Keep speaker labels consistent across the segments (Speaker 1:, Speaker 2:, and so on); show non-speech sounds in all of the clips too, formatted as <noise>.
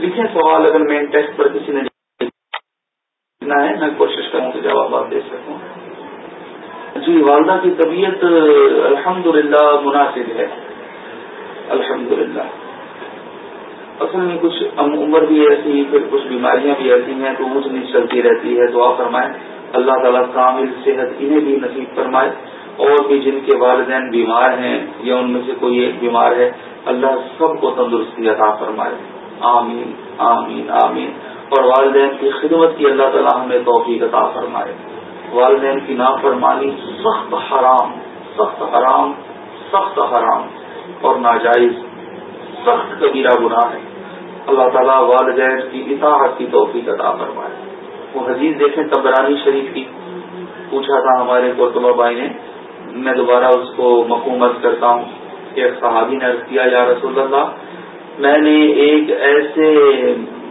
Speaker 1: لکھیں سوال اگر مین ٹیسٹ پر کسی نے لکھنا ہے، میں کوشش کروں کہ جوابات دے سکوں۔ جی والدہ کی طبیعت، الحمدللہ، مناسب ہے۔ الحمدللہ۔ اصل میں کچھ عمر بھی ایسی، پھر کچھ بیماریاں بھی ایسی ہیں تو اونچ نیچ چلتی رہتی ہے۔ دعا فرمائے اللہ تعالیٰ کامل صحت انہیں بھی نصیب فرمائے۔ اور بھی جن کے والدین بیمار ہیں یا ان میں سے کوئی ایک بیمار ہے، اللہ سب کو تندرستی عطا فرمائے۔ آمین آمین آمین۔ اور والدین کی خدمت کی اللہ تعالیٰ ہمیں توفیق عطا فرمائے۔ والدین کی نافرمانی سخت حرام سخت حرام سخت حرام۔ اور ناجائز، سخت کبیرہ گناہ ہے۔ اللہ تعالیٰ والدین کی اطاعت کی توفیق عطا فرمائے۔ وہ حدیث دیکھیں تبرانی شریف کی۔ پوچھا تھا ہمارے قرطبہ بھائی نے، میں دوبارہ اس کو مقومت کرتا ہوں کہ ایک صحابی نے عرض کیا، یا رسول اللہ میں نے ایک ایسے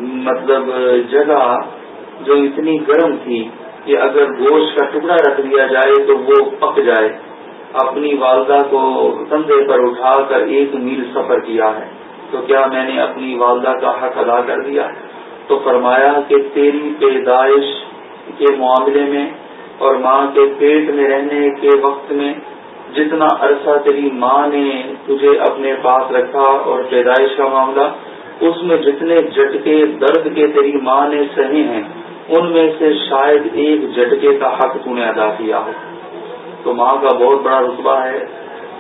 Speaker 1: مطلب جگہ جو اتنی گرم تھی کہ اگر گوشت کا ٹکڑا رکھ دیا جائے تو وہ پک جائے۔ اپنی والدہ کو کندھے پر اٹھا کر ایک میل سفر کیا ہے۔ تو کیا میں نے اپنی والدہ کا حق ادا کر دیا تو فرمایا کہ تیری پیدائش کے معاملے میں اور ماں کے پیٹ میں رہنے کے وقت میں جتنا عرصہ تیری ماں نے تجھے اپنے پاس رکھا اور پیدائش کا معاملہ، اس میں جتنے جٹکے درد کے تیری ماں نے سہے ہیں، ان میں سے شاید ایک جٹکے کا حق تو نے ادا کیا ہو۔ تو ماں کا بہت بڑا رتبہ ہے۔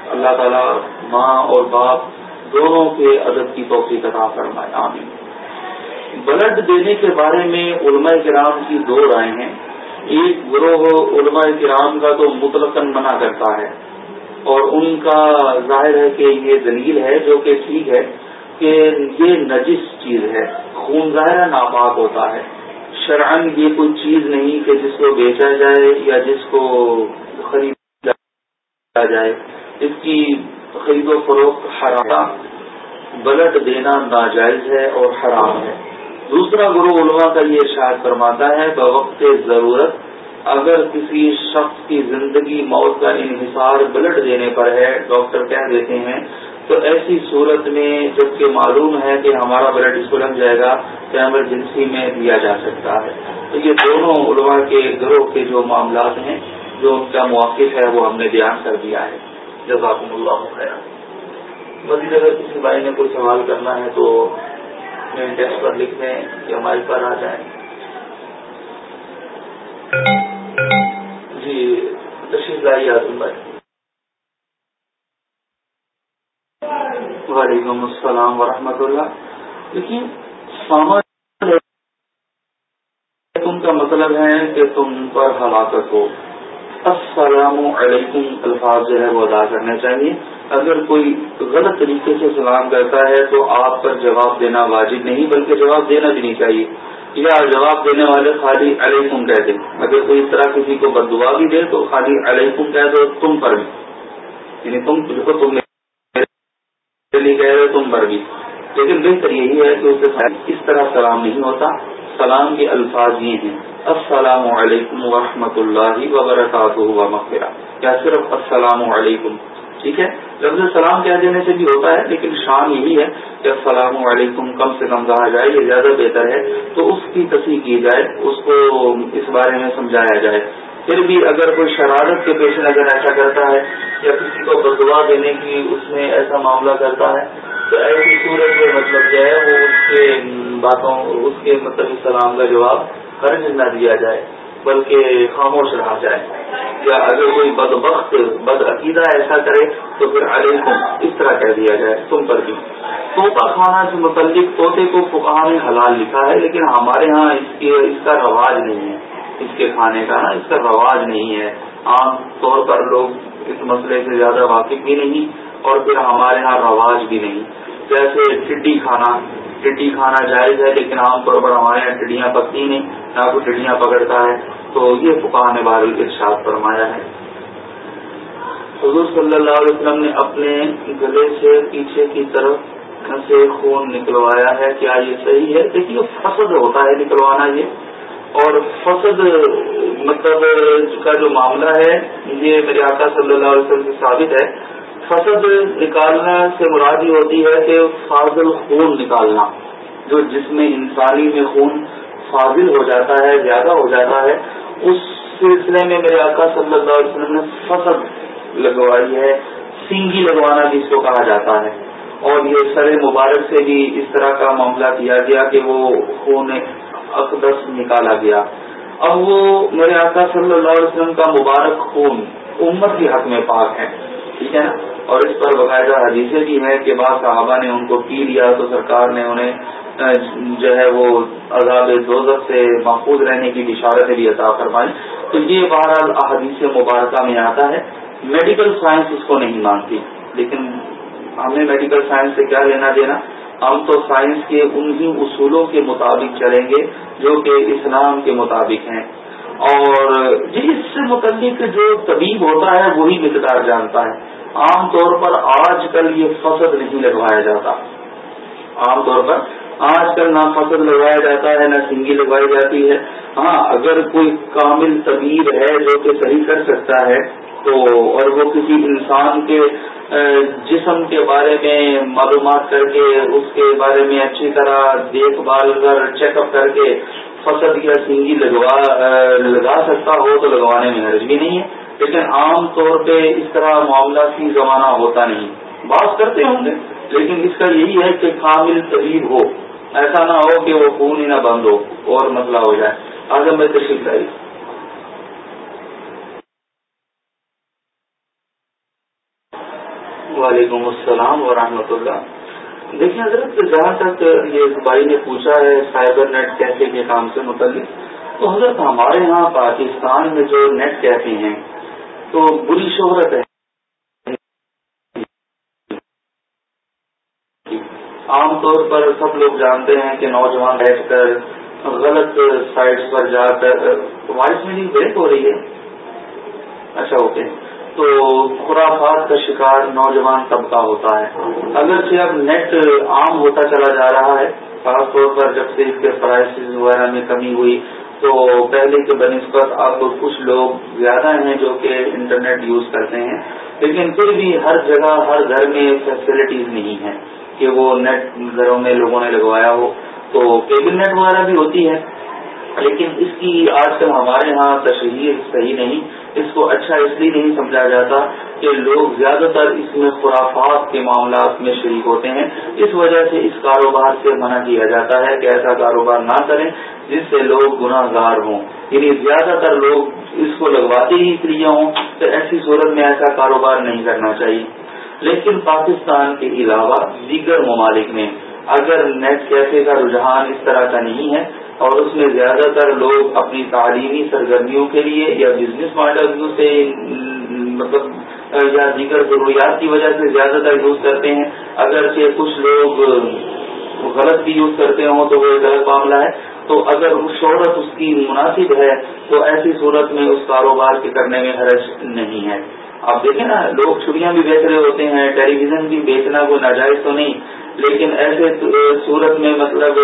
Speaker 1: اللہ تعالیٰ ماں اور باپ دونوں کے ادب کی توفیق عطا فرمائے، آمین۔ بلڈ دینے کے بارے میں علماء کرام کی دو رائے ہیں۔ ایک گروہ علماء کرام کا تو مطلق منع کرتا ہے۔ اور ان کا ظاہر ہے کہ یہ دلیل ہے جو کہ ٹھیک ہے کہ یہ نجس چیز ہے، خون ظاہر ناپاک ہوتا ہے۔ شرعن یہ کوئی چیز نہیں کہ جس کو بیچا جائے یا جس کو خریدا جائے۔ اس کی خرید و فروخت حرام بلٹ دینا ناجائز ہے اور حرام ہے۔ دوسرا گرو علماء کا یہ شاید فرماتا ہے، بوقت ضرورت اگر کسی شخص کی زندگی موت کا انحصار بلٹ دینے پر ہے، ڈاکٹر کہہ دیتے ہیں، تو ایسی صورت میں جبکہ معلوم ہے کہ ہمارا بلڈ اس کو لگ جائے گا تو ایمرجنسی میں دیا جا سکتا ہے۔ تو یہ دونوں علماء کے گروہ کے جو معاملات ہیں، جو ان کا موقف ہے، وہ ہم نے بیان کر دیا ہے۔ جزاکم اللہ خیر۔ مزید اگر کسی بھائی نے کوئی سوال کرنا ہے تو ڈیسک پر لکھ دیں کہ ہماری پر آ جائیں۔ جی تشریف لائی آزم بھائی۔ وعلیکم السلام ورحمۃ اللہ۔ دیکھیے سامان تم کا مطلب ہے کہ تم پر ہلاکت ہو۔ السلام علیکم الفاظ جو ہے وہ ادا کرنے چاہیے۔ اگر کوئی غلط طریقے سے سلام کرتا ہے تو آپ پر جواب دینا واجب نہیں، بلکہ جواب دینا بھی نہیں چاہیے۔ یا جواب دینے والے خالی علیکم کہہ دیں۔ اگر کوئی اس طرح کسی کو بد دعا بھی دے تو خالی علیکم کہہ دو، تم پر بھی۔ یعنی تم کو تم کہہ رہے تم پر بھی۔ لیکن بہتر یہی ہے کہ اسے اس طرح سلام نہیں ہوتا۔ سلام کے الفاظ یہ ہیں، السلام علیکم ورحمۃ اللہ وبرکاتہ مغفرہ۔ یا صرف السلام علیکم۔ ٹھیک ہے؟ لفظ سلام کہہ دینے سے بھی ہوتا ہے، لیکن شان یہی ہے کہ السلام علیکم، کم سے کم کہا جائے، یہ زیادہ بہتر ہے۔ تو اس کی تصحیح کی جائے، اس کو اس بارے میں سمجھایا جائے۔ پھر بھی اگر کوئی شرارت کے پیش نظر ایسا کرتا ہے یا کسی کو بدوا دینے کی اس میں ایسا معاملہ کرتا ہے، تو ایسی صورت میں مطلب جو ہے وہ اس کے باتوں، اس کے مطلب سلام کا جواب خرچ نہ دیا جائے۔ بلکہ خاموش رہا جائے۔ یا اگر کوئی بد وقت بد عقیدہ ایسا کرے تو پھر علیکم اس طرح کہہ دیا جائے، تم پر بھی۔ توتا کھانا سے متعلق طوطے کو فکا نے حلال لکھا ہے، لیکن ہمارے ہاں اس اس کا رواج نہیں ہے۔ اس کے کھانے کا نا، اس کا رواج نہیں ہے۔ عام طور پر لوگ اس مسئلے سے زیادہ واقف بھی نہیں اور پھر ہمارے ہاں رواج بھی نہیں۔ جیسے ٹڈی کھانا ٹڈی کھانا جائز ہے لیکن عام طور پر ہمارے یہاں ٹڈیاں پکتی نہیں، نہ کوئی ٹڈیاں پکڑتا ہے۔ تو یہ پکانے والے ارشاد فرمایا ہے۔ حضور صلی اللہ علیہ وسلم نے اپنے گلے سے پیچھے کی طرف سے خون نکلوایا ہے۔ کیا یہ صحیح ہے؟ دیکھیے فسد ہوتا ہے نکلوانا یہ۔ اور فسد مطلب کا جو معاملہ ہے، یہ میرے آقا صلی اللہ علیہ وسلم سے ثابت ہے۔ فسد نکالنا سے مراد یہ ہوتی ہے کہ فاضل خون نکالنا، جو جس میں انسانی میں خون فاضل ہو جاتا ہے، زیادہ ہو جاتا ہے، اس سلسلے میں میرے آقا صلی اللہ علیہ وسلم نے فصل لگوائی ہے، سینگی لگوانا بھی اس کو کہا جاتا ہے۔ اور یہ سر مبارک سے بھی اس طرح کا معاملہ کیا گیا کہ وہ خون اقدس نکالا گیا۔ اب وہ میرے آقا صلی اللہ علیہ وسلم کا مبارک خون امت کے حق میں پاک ہے، ٹھیک ہے نا؟ اور اس پر باقاعدہ حدیثیں بھی ہے کہ بعض صحابہ نے ان کو پی لیا تو سرکار نے انہیں جو ہے وہ عذاب دوزت سے محفوظ رہنے کی بشارتیں بھی عطا فرمائی تو یہ بہرحال احادیث مبارکہ میں آتا ہے۔ میڈیکل سائنس اس کو نہیں مانتی، لیکن ہمیں میڈیکل سائنس سے کیا لینا دینا؟ ہم تو سائنس کے انہی اصولوں کے مطابق چلیں گے جو کہ اسلام کے مطابق ہیں۔ اور اس سے متعلق جو طبیب ہوتا ہے، وہی مقدار جانتا ہے۔ عام طور پر آج کل یہ فصد نہیں لگوایا جاتا۔ عام طور پر آج کل نہ فصل لگوایا جاتا ہے، نہ سنگی لگوائی جاتی ہے۔ ہاں اگر کوئی کامل طبیب ہے جو کہ صحیح کر سکتا ہے، تو اور وہ کسی انسان کے جسم کے بارے میں معلومات کر کے، اس کے بارے میں اچھی طرح دیکھ بھال کر چیک اپ کر کے فصل یا سنگی لگوا لگا سکتا ہو تو لگوانے میں حرج بھی نہیں ہے۔ لیکن عام طور پہ اس طرح معاملہ کی زمانہ ہوتا نہیں۔ بات کرتے ہوں گے، لیکن اس کا یہی ہے کہ کامل طبیب ہو۔ ایسا نہ ہو کہ وہ خون ہی نہ بند ہو، اور مسئلہ ہو جائے۔ آگے میں تشریف لائی وعلیکم السلام ورحمۃ اللہ۔ دیکھیں حضرت، جہاں تک یہ بھائی نے پوچھا ہے سائبر نیٹ کیفے کے کام سے متعلق، تو حضرت ہمارے یہاں پاکستان میں جو نیٹ کیفے ہیں تو بری شہرت ہے۔ عام طور پر سب لوگ جانتے ہیں کہ نوجوان بیٹھ کر غلط سائٹس پر جا کر وائس میں بریک ہو رہی ہے۔ اچھا اوکے تو خرافات کا شکار نوجوان طبقہ ہوتا ہے۔ اگرچہ اب نیٹ عام ہوتا چلا جا رہا ہے، خاص طور پر جب سے اس کے پرائسز وغیرہ میں کمی ہوئی تو پہلے کے بنسبت اب کچھ لوگ زیادہ ہیں جو کہ انٹرنیٹ یوز کرتے ہیں، لیکن پھر بھی ہر جگہ، ہر گھر میں فیسلٹیز نہیں ہے کہ وہ نیٹ گھروں میں لوگوں نے لگوایا ہو۔ تو کیبل نیٹ وغیرہ بھی ہوتی ہے، لیکن اس کی آج کل ہمارے ہاں تشہیر صحیح نہیں، اس کو اچھا اس لیے نہیں سمجھا جاتا کہ لوگ زیادہ تر اس میں خرافات کے معاملات میں شریک ہوتے ہیں۔ اس وجہ سے اس کاروبار سے منع کیا جاتا ہے کہ ایسا کاروبار نہ کریں۔ جس سے لوگ گناہ گار ہوں۔ یعنی زیادہ تر لوگ اس کو لگواتے ہی اس لیے ہوں، تو ایسی صورت میں ایسا کاروبار نہیں کرنا چاہیے۔ لیکن پاکستان کے علاوہ دیگر ممالک میں اگر نیٹ کیفے کا رجحان اس طرح کا نہیں ہے اور اس میں زیادہ تر لوگ اپنی تعلیمی سرگرمیوں کے لیے یا بزنس ماڈل سے مطلب یا دیگر ضروریات کی وجہ سے زیادہ تر یوز کرتے ہیں۔ اگرچہ کچھ لوگ غلط بھی یوز کرتے ہوں تو وہ ایک غلط معاملہ ہے۔ تو اگر شہرت اس کی مناسب ہے، تو ایسی صورت میں اس کاروبار کے کرنے میں حرج نہیں ہے۔ آپ دیکھیں نا، لوگ چھڑیاں بھی بیچ رہے ہوتے ہیں ٹیلی ویژن بھی بیچنا کوئی ناجائز تو نہیں، لیکن ایسے صورت میں مطلب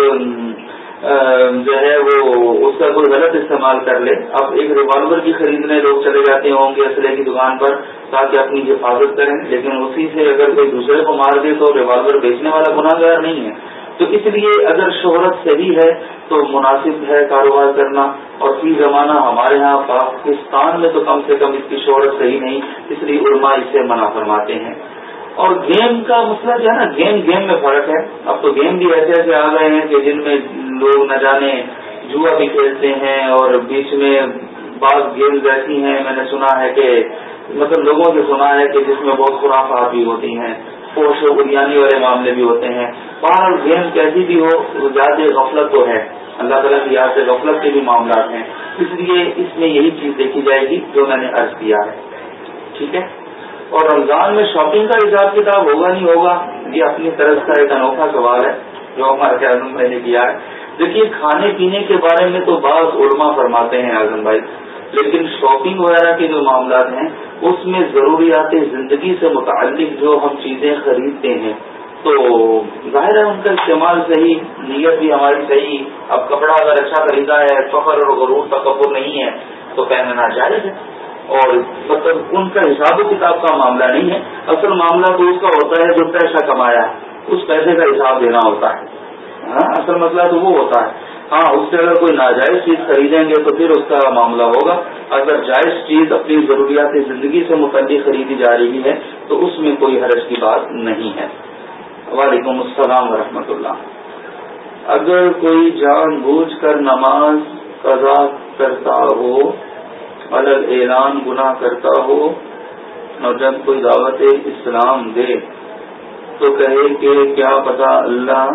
Speaker 1: جو ہے وہ اس کا کوئی غلط استعمال کر لے۔ اب ایک ریوالور بھی خریدنے لوگ چلے جاتے ہوں گے اسلحے کی دکان پر، تاکہ اپنی حفاظت کریں۔ لیکن اسی سے اگر کوئی دوسرے کو مار دے تو ریوالور بیچنے والا گناہ گار نہیں ہے۔ تو اس لیے اگر شہرت صحیح ہے تو مناسب ہے کاروبار کرنا اور فی زمانہ ہمارے ہاں پاکستان میں تو کم سے کم اس کی شہرت صحیح نہیں، اس لیے علماء اس سے منع فرماتے ہیں۔ اور گیم کا مسئلہ جو ہے نا، گیم گیم میں فرق ہے۔ اب تو گیم بھی ایسے ایسے آ گئے ہیں کہ جن میں لوگ نہ جانے، جوا بھی کھیلتے ہیں اور بیچ میں بعض گیمز ایسی ہیں، میں نے سنا ہے کہ مطلب لوگوں سے سنا ہے کہ جس میں بہت خرافات بھی ہوتی ہیں۔ پوش و بریانی والے معاملے بھی ہوتے ہیں۔ باہر گیم کیسی بھی ہو زیادہ غفلت تو ہے۔ اللہ تعالیٰ کی یاد سے غفلت کے بھی معاملات ہیں۔ اس لیے اس میں یہی چیز دیکھی جائے گی جو میں نے عرض کیا ہے۔ ٹھیک ہے؟ اور رمضان میں شاپنگ کا حساب کتاب ہوگا نہیں ہوگا؟ یہ اپنی طرف کا ایک انوکھا سوال ہے۔ جو ہمارے اعظم بھائی نے کیا ہے۔ دیکھیے، کھانے پینے کے بارے میں تو بعض علماء فرماتے ہیں اعظم بھائی۔ لیکن شاپنگ وغیرہ کے جو معاملات ہیں، اس میں ضروریات زندگی سے متعلق جو ہم چیزیں خریدتے ہیں۔ تو ظاہر ہے ان کا استعمال صحیح، نیت بھی ہماری صحیح۔ اب کپڑا اگر اچھا خریدا ہے، فخر اور غرور تکبر نہیں ہے، تو پہننا جائز ہے۔ اور مطلب ان کا حساب و کتاب کا معاملہ نہیں ہے۔ اصل معاملہ تو اس کا ہوتا ہے جو پیسہ کمایا ہے۔ اس پیسے کا حساب دینا ہوتا ہے۔ ہاں، اصل مسئلہ تو وہ ہوتا ہے۔ ہاں اس سے اگر کوئی ناجائز چیز خریدیں گے تو پھر اس کا معاملہ ہوگا۔ اگر جائز چیز اپنی ضروریات زندگی سے متعلق خریدی جا رہی ہے تو اس میں کوئی حرج کی بات نہیں ہے۔ وعلیکم السلام ورحمۃ اللہ۔ اگر کوئی جان بوجھ کر نماز قضا کرتا ہو الگ اعلان گناہ کرتا ہو، اور جب کوئی دعوت اسلام دے تو کہے کہ کیا پتا اللہ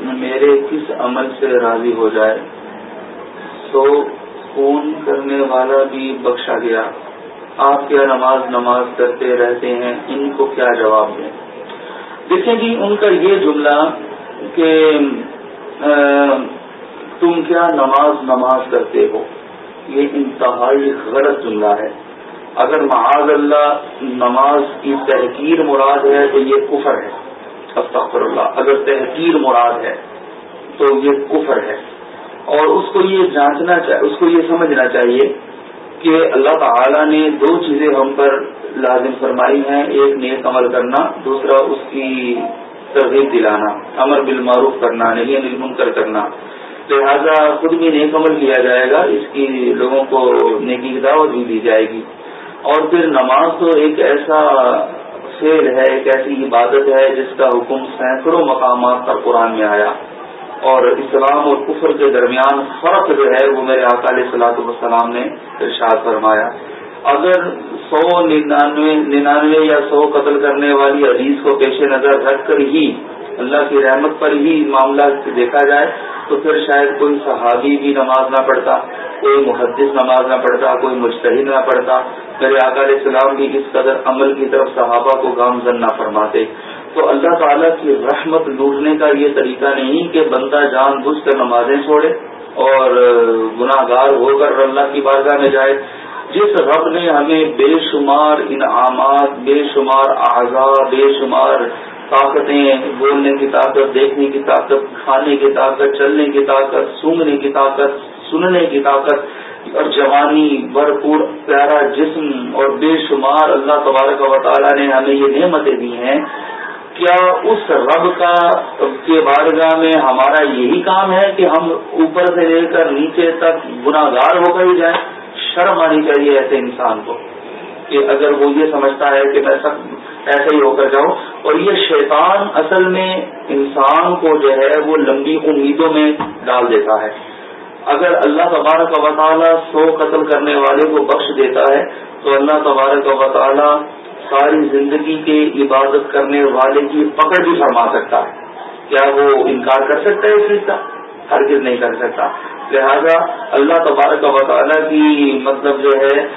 Speaker 1: میرے کس عمل سے راضی ہو جائے؟ سو خون کرنے والا بھی بخشا گیا۔ آپ کیا نماز نماز کرتے رہتے ہیں؟ ان کو کیا جواب دیں؟ دیکھیں جی ان کا یہ جملہ کہ تم کیا نماز نماز کرتے ہو؟ یہ انتہائی غلط جملہ ہے۔ اگر معاذ اللہ نماز کی تحقیر مراد ہے تو یہ کفر ہے۔ استغفر اللہ اگر تحقیر مراد ہے تو یہ کفر ہے۔ اور اس کو یہ جانچنا اس کو یہ سمجھنا چاہیے کہ اللہ تعالی نے دو چیزیں ہم پر لازم فرمائی ہیں، ایک نیک عمل کرنا، دوسرا اس کی ترغیب دلانا، امر بالمعروف کرنا نہیں منکر کرنا۔ لہذا خود بھی نیک عمل کیا جائے گا، اس کی لوگوں کو نیکی کی دعوت بھی دی جائے گی۔ اور پھر نماز تو ایک ایسا فیل ہے، ایک ایسی عبادت ہے جس کا حکم سینکڑوں مقامات پر قرآن میں آیا۔ اور اسلام اور کفر کے درمیان فرق جو ہے، وہ میرے اکال صلاحت والسلام نے ارشاد فرمایا۔ اگر سو ننانوے ننانوے یا سو قتل کرنے والی حدیث کو پیش نظر رکھ کر ہی اللہ کی رحمت پر ہی معاملہ دیکھا جائے، تو پھر شاید کوئی صحابی بھی نماز نہ پڑھتا، کوئی محدث نماز نہ پڑھتا، کوئی مشتحد نہ پڑھتا، میرے علیہ السلام بھی اس قدر عمل کی طرف صحابہ کو گامزن نہ فرماتے۔ تو اللہ تعالیٰ کی رحمت لوٹنے کا یہ طریقہ نہیں کہ بندہ جان بوجھ کر نمازیں چھوڑے اور گناہ گار ہو کر اللہ کی بارگاہ میں جائے۔ جس رب نے ہمیں بے شمار انعامات، بے شمار اعضا بے شمار طاقتیں، بولنے کی طاقت، دیکھنے کی طاقت، کھانے کی طاقت، چلنے کی طاقت، سونگنے کی طاقت، سننے کی طاقت اور جوانی، بھرپور پیارا جسم اور بے شمار اللہ تبارک و تعالیٰ نے ہمیں یہ نعمتیں دی ہیں۔ کیا اس رب کا کے بارگاہ میں ہمارا یہی کام ہے کہ ہم اوپر سے لے کر نیچے تک گناگار ہو کر ہی جائیں؟ شرم آنی چاہیے ایسے انسان کو کہ اگر وہ یہ سمجھتا ہے کہ میں سب ایسے ہی ہو کر جاؤں اور یہ شیطان اصل میں انسان کو جو ہے وہ لمبی امیدوں میں ڈال دیتا ہے۔ اگر اللہ تبارک و تعالیٰ سو قتل کرنے والے کو بخش دیتا ہے، تو اللہ تبارک و تعالیٰ ساری زندگی کے عبادت کرنے والے کی پکڑ بھی فرما سکتا ہے۔ کیا وہ انکار کر سکتا ہے اس چیز کا؟ ہرگز نہیں کر سکتا۔ لہذا اللہ تبارک و تعالیٰ کی مطلب جو ہے،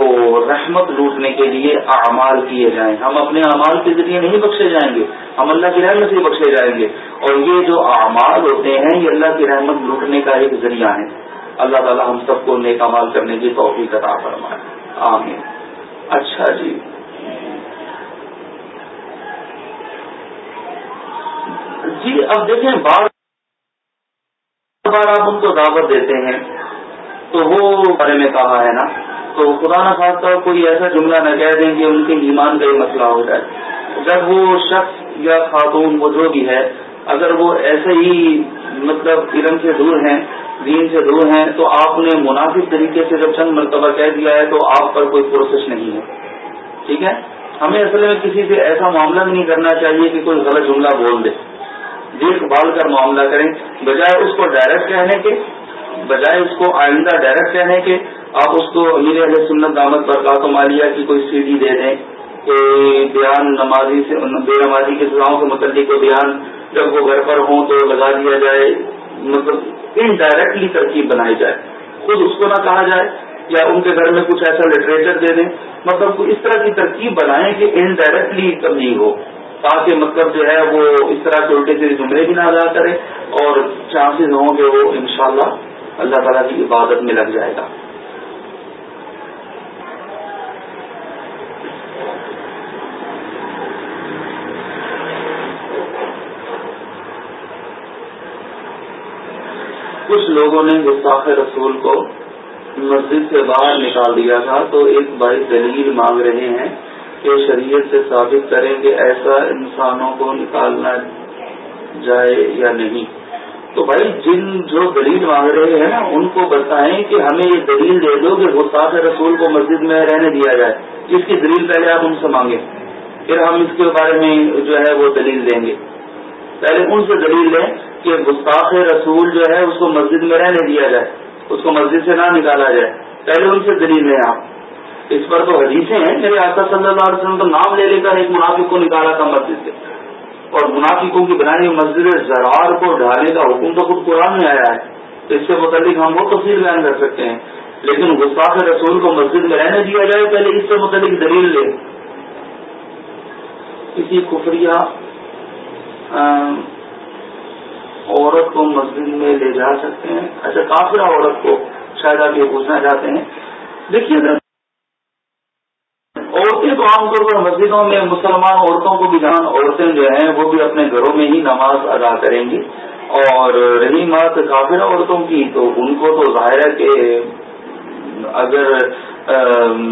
Speaker 1: وہ رحمت لوٹنے کے لیے اعمال کیے جائیں۔ ہم اپنے اعمال کے ذریعے نہیں بخشے جائیں گے۔ ہم اللہ کی رحمت سے بخشے جائیں گے۔ اور یہ جو اعمال ہوتے ہیں، یہ اللہ کی رحمت لوٹنے کا ایک ذریعہ ہے۔ اللہ تعالیٰ ہم سب کو نیک امال کرنے کی توفیق عطا فرمائے۔ آمین۔ اچھا جی۔ جی اب دیکھیں بار بار آپ ان کو دعوت دیتے ہیں، تو وہ بارے میں کہا ہے نا، تو خدا نہ خاص کوئی ایسا جملہ نہ کہہ دیں کہ ان کے ایمان کا ہی مسئلہ ہو جائے۔ جب وہ شخص یا خاتون وہ جو بھی ہے، اگر وہ ایسے ہی مطلب علم سے دور ہیں، دین سے دور ہیں، تو آپ نے مناسب طریقے سے جب چند مرتبہ کہہ دیا ہے، تو آپ پر کوئی پروسیس نہیں ہے۔ ٹھیک ہے؟ ہمیں اصل میں کسی سے ایسا معاملہ بھی نہیں کرنا چاہیے کہ کوئی غلط جملہ بول دے۔ دیکھ بھال کر معاملہ کریں۔ بجائے اس کو ڈائریکٹ کہنے کے، بجائے اس کو آئندہ ڈائریکٹ کہنے کے، آپ اس کو امیر علیہ سنت دامت برکات مالیہ کی کوئی سی ڈی دے دیں کوئی بیان نمازی سے، بے نمازی کے سزاؤں کے متعلق کوئی بیان جب وہ گھر پر ہوں تو لگا دیا جائے۔ مطلب انڈائریکٹلی ترکیب بنائی جائے۔ خود اس کو نہ کہا جائے یا ان کے گھر میں کچھ ایسا لٹریچر دے دیں۔ مطلب اس طرح کی ترکیب بنائیں کہ انڈائریکٹلی تبدیل ہو۔ تاکہ مطلب جو ہے وہ اس طرح کے الٹے سے جملے بھی نہ ادا کرے اور چانسز ہوں گے وہ انشاءاللہ اللہ تعالیٰ کی عبادت میں لگ جائے گا۔ کچھ لوگوں نے گستاخ رسول کو مسجد سے باہر نکال دیا تھا تو ایک بھائی دلیل مانگ رہے ہیں کہ شریعت سے ثابت کریں کہ ایسا انسانوں کو نکالنا جائے یا نہیں۔ تو بھائی، جن جو دلیل مانگ رہے ہیں نا ان کو بتائیں کہ ہمیں یہ دلیل دے دو کہ گستاخ رسول کو مسجد میں رہنے دیا جائے۔ اس کی دلیل پہلے آپ ان سے مانگیں، پھر ہم اس کے بارے میں جو ہے وہ دلیل دیں گے۔ پہلے ان سے دلیل لیں کہ گستاخ رسول جو ہے، اس کو مسجد میں رہنے دیا جائے، اس کو مسجد سے نہ نکالا جائے۔ پہلے ان سے دلیل لیں آپ۔ اس پر تو حدیثیں ہیں میرے آقا صلی اللہ علیہ وسلم کا نام لے لے کر ایک منافق کو نکالا تھا مسجد سے۔ اور منافقوں کی بنائی مسجد زرار کو ڈھالنے کا حکم تو خود قرآن میں آیا ہے۔ تو اس سے متعلق ہم وہ تفصیل بیان کر سکتے ہیں۔ لیکن گستاخ رسول کو مسجد میں رہنے دیا جائے، پہلے اس سے متعلق دلیل لے۔ کسی کفریہ عورت کو مسجد میں لے جا سکتے ہیں۔ اچھا کافرہ عورت کو شاید آپ یہ پوچھنا چاہتے ہیں۔ دیکھیے عورتیں تو عام طور پر مسجدوں میں مسلمان عورتوں کو بھی جان عورتیں جو ہیں وہ بھی اپنے گھروں میں ہی نماز ادا کریں گی اور رہی بات کافر عورتوں کی تو ان کو تو ظاہر ہے کہ اگر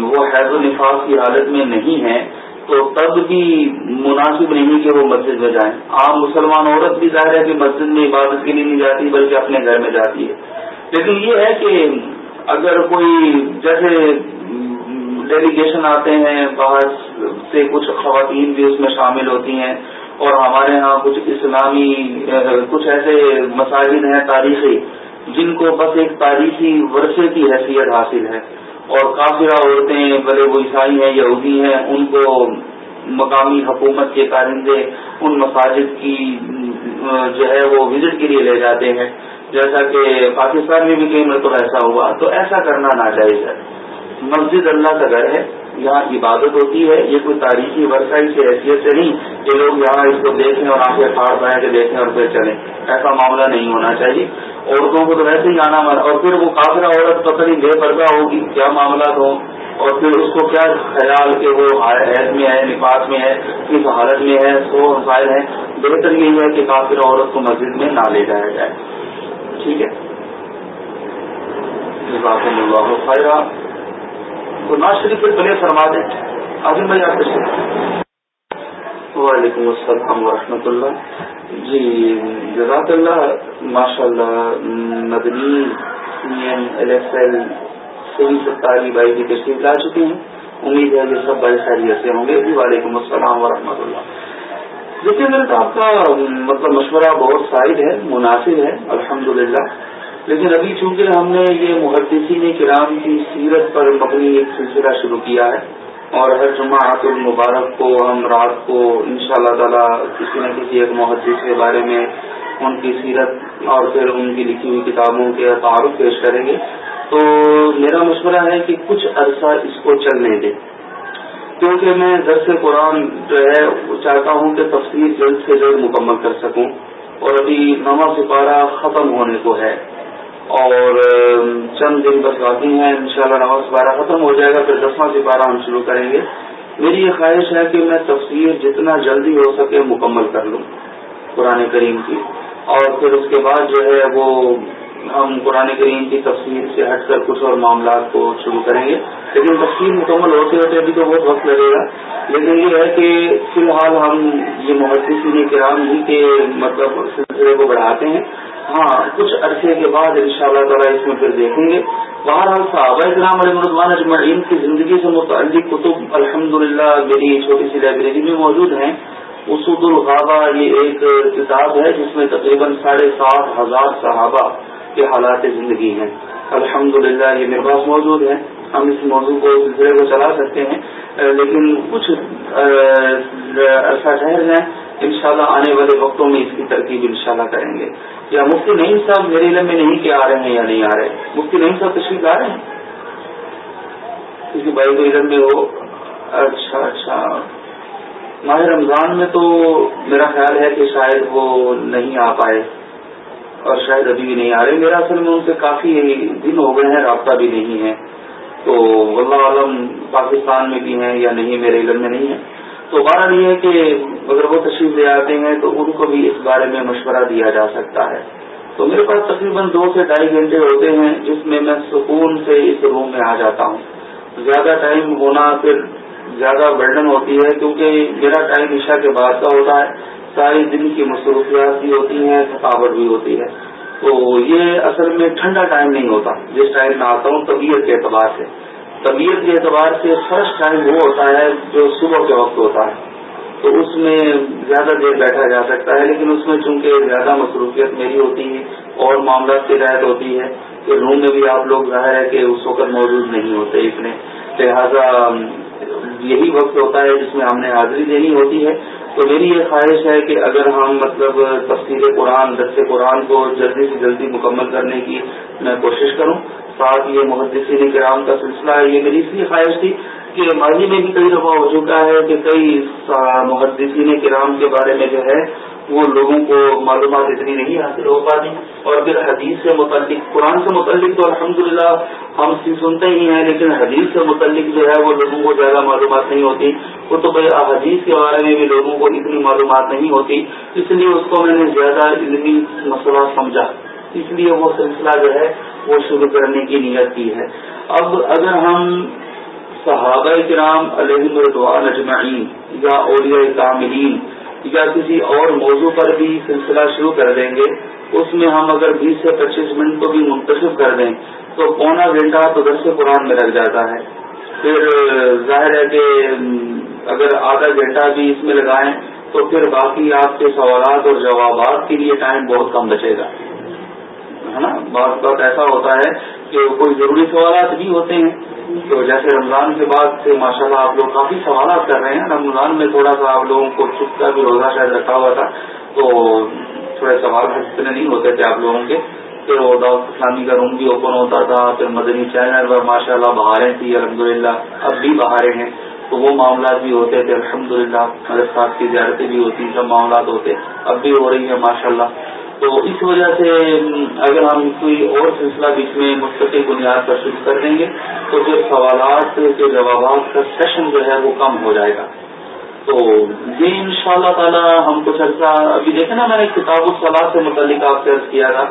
Speaker 1: وہ حیض و نفاذ کی حالت میں نہیں ہے تو تب بھی مناسب نہیں کہ وہ مسجد میں جائیں۔ عام مسلمان عورت بھی ظاہر ہے کہ مسجد میں عبادت کے لیے نہیں جاتی، بلکہ اپنے گھر میں جاتی ہے۔ لیکن یہ ہے کہ اگر کوئی جیسے ڈیلیگیشن آتے ہیں، باہر سے کچھ خواتین بھی اس میں شامل ہوتی ہیں اور ہمارے ہاں کچھ اسلامی کچھ ایسے مساجد ہیں تاریخی جن کو بس ایک تاریخی ورثے کی حیثیت حاصل ہے اور کافرہ عورتیں بڑے وہ عیسائی ہیں، یہودی ہیں، ان کو مقامی حکومت کے کارندے ان مساجد کی جو ہے وہ وزٹ کے لیے لے جاتے ہیں۔ جیسا کہ پاکستان میں بھی کئی مرتبہ ایسا ہوا، تو ایسا کرنا ناجائز ہے۔ مسجد اللہ کا گھر ہے، یہاں عبادت ہوتی ہے، یہ کوئی تاریخی ورثائی کی حیثیت سے نہیں کہ لوگ یہاں اس کو دیکھیں اور آنکھیں پھاڑ پائیں کہ دیکھیں اور پھر چلیں۔ ایسا معاملہ نہیں ہونا چاہیے۔ عورتوں کو تو ویسے ہی آنا مر اور پھر وہ کافرہ عورت پتہ نہیں بے پردہ ہوگی، کیا معاملات ہوں؟ اور پھر اس کو کیا خیال کہ وہ حید میں ہے نفاذ میں ہے، کس حالت میں ہے سو مسائل ہے بہتر یہی ہے کہ کافر عورت کو مسجد میں نہ لے جایا جائے۔ ٹھیک ہے؟ اللہ خیر تو ناز شریف پہ بنے فرما دیں آگے بھائی آپ وعلیکم السلام ورحمۃ اللہ۔ جی جزاک اللہ ماشاء اللہ مدنی یعنی C M L S L C ستاری بائی کی تشریف لا چکے ہیں۔ امید ہے کہ سب بڑے خیریت سے ہوں گے۔ جی وعلیکم السلام ورحمۃ اللہ۔ دیکھیے، میرے تو آپ کا مطلب مشورہ بہت سائڈ ہے، مناسب ہے، الحمدللہ۔ لیکن ابھی چونکہ ہم نے یہ محدثین کرام کی سیرت پر مبنی ایک سلسلہ شروع کیا ہے، اور ہر جمعہ المبارک کو، ہم رات کو ان شاء اللہ تعالیٰ کسی نہ کسی ایک محدث کے بارے میں ان کی سیرت اور پھر ان کی لکھی ہوئی کتابوں کے تعارف پیش کریں گے۔ تو میرا مشورہ ہے کہ کچھ عرصہ اس کو چلنے دیں۔ کیونکہ میں درس قرآن جو ہے چاہتا ہوں کہ تفصیل جلد سے جلد مکمل کر سکوں۔ اور ابھی نواں سپارہ ختم ہونے کو ہے۔ اور چند دن بس باقی ہیں ان شاء اللہ نواز بارہ ختم ہو جائے گا، پھر دسواں سپارہ ہم شروع کریں گے۔ میری یہ خواہش ہے کہ میں تفسیر جتنا جلدی ہو سکے مکمل کر لوں قرآن کریم کی۔ اور پھر اس کے بعد جو ہے وہ ہم قرآن کریم کی تفسیر سے ہٹ کر کچھ اور معاملات کو شروع کریں گے۔ لیکن تفصیل مکمل ہوتے ہوتے ابھی تو بہت وقت لگے گا۔ لیکن یہ ہے کہ فی الحال ہم یہ محدثین کرام جی کے مطلب سلسلے کو بڑھاتے ہیں۔ ہاں کچھ عرصے کے بعد ان شاء اللہ تعالیٰ اس میں پھر دیکھیں گے۔ بہرحال صحابہ اکرام علیہ مردوان اجمعین کی زندگی سے متعلق کتب الحمد میری چھوٹی سی لائبریری میں موجود ہیں۔ اسود الغابہ یہ ایک کتاب ہے جس میں تقریباً ساڑھے سات ہزار صحابہ کے حالات زندگی ہیں۔ الحمد یہ میرے پاس موجود ہے ہم اس موضوع کو سلسلے کو چلا سکتے ہیں، لیکن کچھ عرصہ ٹھہر جائیں انشاءاللہ آنے والے وقتوں میں اس کی ترکیب انشاءاللہ کریں گے۔ یا مفتی نعیم صاحب میرے علم میں نہیں کہ آ رہے ہیں یا نہیں آ رہے۔ مفتی نعیم صاحب تشریف لا رہے ہیں؟ کسی بھائی کو علم میں ہو۔ اچھا اچھا۔ ماہ رمضان میں تو میرا خیال ہے کہ شاید وہ نہیں آ پائے اور شاید ابھی بھی نہیں آ رہے۔ میرا اصل میں ان سے کافی دن ہو گئے ہیں، رابطہ بھی نہیں ہے۔ تو واللہ عالم پاکستان میں بھی ہیں یا نہیں، میرے علم میں نہیں ہے تو بارہ یہ ہے کہ اگر وہ تشریف لے آتے ہیں تو ان کو بھی اس بارے میں مشورہ دیا جا سکتا ہے۔ تو میرے پاس تقریباً دو سے ڈھائی گھنٹے ہوتے ہیں جس میں میں سکون سے اس روم میں آ جاتا ہوں۔ زیادہ ٹائم ہونا پھر زیادہ برڈن ہوتی ہے کیونکہ میرا ٹائم عشاء کے بعد کا ہوتا ہے۔ ساری دن کی مصروفیات بھی ہوتی ہیں، تھکاوٹ بھی ہوتی ہے۔ تو یہ اصل میں ٹھنڈا ٹائم نہیں ہوتا۔ جس ٹائم میں آتا ہوں طبیعت کے اعتبار سے۔ طبیعت کے اعتبار سے فرسٹ ٹائم وہ ہوتا ہے جو صبح کے وقت ہوتا ہے۔ تو اس میں زیادہ دیر بیٹھا جا سکتا ہے، لیکن اس میں چونکہ زیادہ مصروفیت میری ہوتی ہے اور معاملات کی رعایت ہوتی ہے کہ روم میں بھی آپ لوگ ظاہر ہے کہ اس وقت موجود نہیں ہوتے اتنے۔ لہذا، یہی وقت ہوتا ہے جس میں ہم نے حاضری دینی ہوتی ہے۔ تو میری یہ خواہش ہے کہ اگر ہم مطلب تفصیل قرآن دس قرآن کو جلدی سے جلدی مکمل کرنے کی میں کوشش کروں، ساتھ یہ محدثین کرام کا سلسلہ ہے، یہ میری اس لیے خواہش تھی کہ ماضی میں بھی کئی دفعہ ہو چکا ہے کہ کئی محدثین کرام کے بارے میں جو ہے وہ لوگوں کو معلومات اتنی نہیں حاصل ہو پاتی۔ اور پھر حدیث سے متعلق، قرآن سے متعلق تو الحمدللہ ہم سنتے ہی ہیں، لیکن حدیث سے متعلق جو ہے وہ لوگوں کو زیادہ معلومات نہیں ہوتی۔ وہ تو بھائی حدیث کے بارے میں بھی لوگوں کو اتنی معلومات نہیں ہوتی، اس لیے اس کو میں نے زیادہ علمی مسئلہ سمجھا۔ اس لیے وہ سلسلہ جو ہے وہ شروع کرنے کی نیت کی ہے۔ اب اگر ہم صحابہ کرام علیہ مردوان اجمعین یا اولیاء کاملین یا کسی اور موضوع پر بھی سلسلہ شروع کر دیں گے، اس میں ہم اگر بیس سے پچیس منٹ کو بھی منتخب کر دیں تو پونا گھنٹہ تو درس قرآن میں لگ جاتا ہے۔ پھر، ظاہر ہے کہ اگر آدھا گھنٹہ بھی اس میں لگائیں تو پھر باقی آپ کے سوالات اور جوابات کے لیے ٹائم بہت کم بچے گا۔ ہے نا؟ بعض بات ایسا ہوتا ہے کہ کوئی ضروری سوالات بھی ہوتے ہیں تو جیسے رمضان کے بعد سے ماشاء اللہ آپ لوگ کافی سوالات کر رہے ہیں۔ رمضان میں تھوڑا سا آپ لوگوں کو چھپ کا بھی روزہ شاید رکھا ہوا تھا، تو تھوڑے سوال اتنے نہیں ہوتے تھے آپ لوگوں کے۔ پھر وہ دعوت اسلامی کا روم بھی اوپن ہوتا تھا، پھر مدنی چینل پر ماشاء اللہ بہاریں تھیں الحمد للہ اب بھی بہاریں ہیں۔ تو وہ معاملات بھی ہوتے تھے الحمد للہ صاحب کی زیارتیں بھی ہوتی، سب معاملات ہوتے، اب بھی ہو رہی ہیں ماشاء اللہ تو اس وجہ سے اگر ہم کوئی اور سلسلہ بیچ میں مستقل بنیاد پر شروع کر دیں گے، تو پھر سوالات کے جوابات کا سیشن جو ہے وہ کم ہو جائے گا۔ تو یہ ان شاء اللہ تعالیٰ ہم کچھ عرصہ، ابھی دیکھیں نا میں نے کتاب الصلاح سے متعلق آپ سے عرض کیا تھا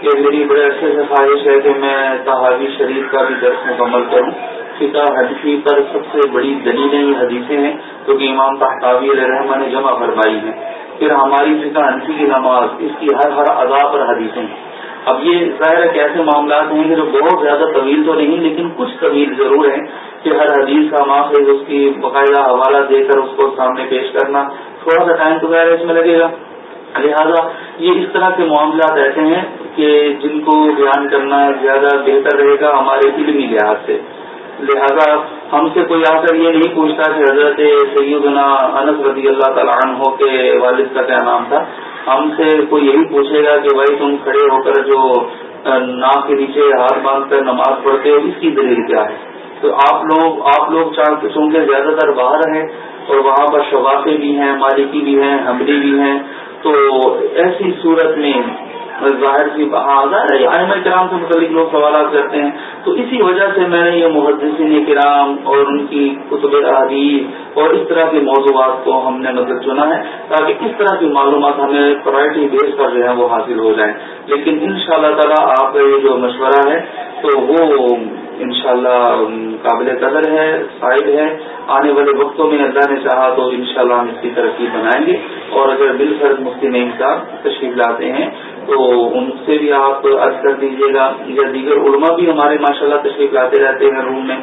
Speaker 1: کہ میری بڑے عرصے سے خواہش ہے کہ میں تحابی شریف کا بھی درس مکمل کروں۔ فقہ حدیثی پر سب سے بڑی دلیلیں حدیثیں ہیں، کیونکہ امام تحتاوی علیہ رحمٰ نے جمع فرمائی ہیں۔ پھر ہماری فقہ انسی کی نماز، اس کی ہر ہر ادا پر حدیثیں اب یہ ظاہر ہے ایسے معاملات ہیں کہ جو بہت زیادہ طویل تو نہیں، لیکن کچھ طویل ضرور ہیں کہ ہر حدیث کا ماخذ اس کی باقاعدہ حوالہ دے کر اس کو سامنے پیش کرنا تھوڑا سا ٹائم تو ظاہر اس میں لگے گا۔ لہذا یہ اس طرح کے معاملات ایسے ہیں کہ جن کو بیان کرنا زیادہ بہتر رہے گا ہمارے علمی لحاظ سے۔ لہذا ہم سے کوئی آ کر یہ نہیں پوچھتا کہ حضرت سیدنا انس رضی اللہ تعالیٰ عنہ کے والد کا کیا نام تھا۔ ہم سے کوئی یہی پوچھے گا کہ بھائی تم کھڑے ہو کر جو ناک کے نیچے ہاتھ باندھ کر نماز پڑھتے ہو، اس کی دلیل کیا ہے؟ تو آپ لوگ آپ لوگ چونکہ زیادہ تر باہر ہیں اور وہاں پر شبافے بھی ہیں، مالکی بھی ہیں ہمری بھی ہیں۔ تو ایسی صورت میں ظاہر سی آئمہ ہاں، یعنی کرام سے متعلق لوگ سوالات کرتے ہیں۔ تو اسی وجہ سے میں نے یہ محدثین کرام اور ان کی کتب حدیث اور اس طرح کے موضوعات کو ہم نے مطلب چنا ہے تاکہ اس طرح کی معلومات ہمیں پرائرٹی بیس پر جو ہے وہ حاصل ہو جائیں لیکن ان شاء اللہ تعالیٰ آپ کا یہ جو مشورہ ہے، تو وہ انشاءاللہ قابل قدر ہے صاحب ہے۔ آنے والے وقتوں میں اللہ نے چاہا تو انشاءاللہ ہم اس کی ترقی بنائیں گے۔ اور اگر بل فرض مفتی نعیم صاحب تشریف لاتے ہیں تو ان سے بھی آپ عرض کر دیجیے گا۔ یا دیگر علماء بھی ہمارے ماشاءاللہ تشریف لاتے رہتے ہیں روم میں۔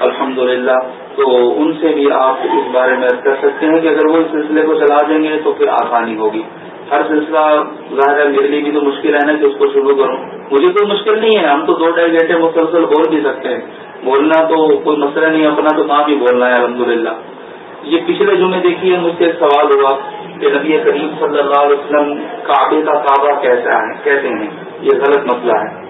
Speaker 1: الحمدللہ۔ تو ان سے بھی آپ اس بارے میں عرض کر سکتے ہیں کہ اگر وہ اس سلسلے کو چلا دیں گے تو پھر آسانی ہوگی۔ ہر سلسلہ ظاہر ہے میرے لیے بھی تو مشکل ہے نا کہ اس کو شروع کروں۔ مجھے کوئی مشکل نہیں ہے، ہم تو دو ڈھائی گھنٹے مسلسل بول بھی سکتے ہیں۔ بولنا تو کوئی مسئلہ نہیں، اپنا تو کام ہی بولنا ہے، الحمدللہ۔ یہ پچھلے جمعے دیکھیے، مجھ سے ایک سوال ہوا۔ کہ نبی کریم صلی اللہ علیہ وسلم کعبے کا کعبہ کیسا ہے کہتے ہیں؟ یہ غلط مسئلہ ہے۔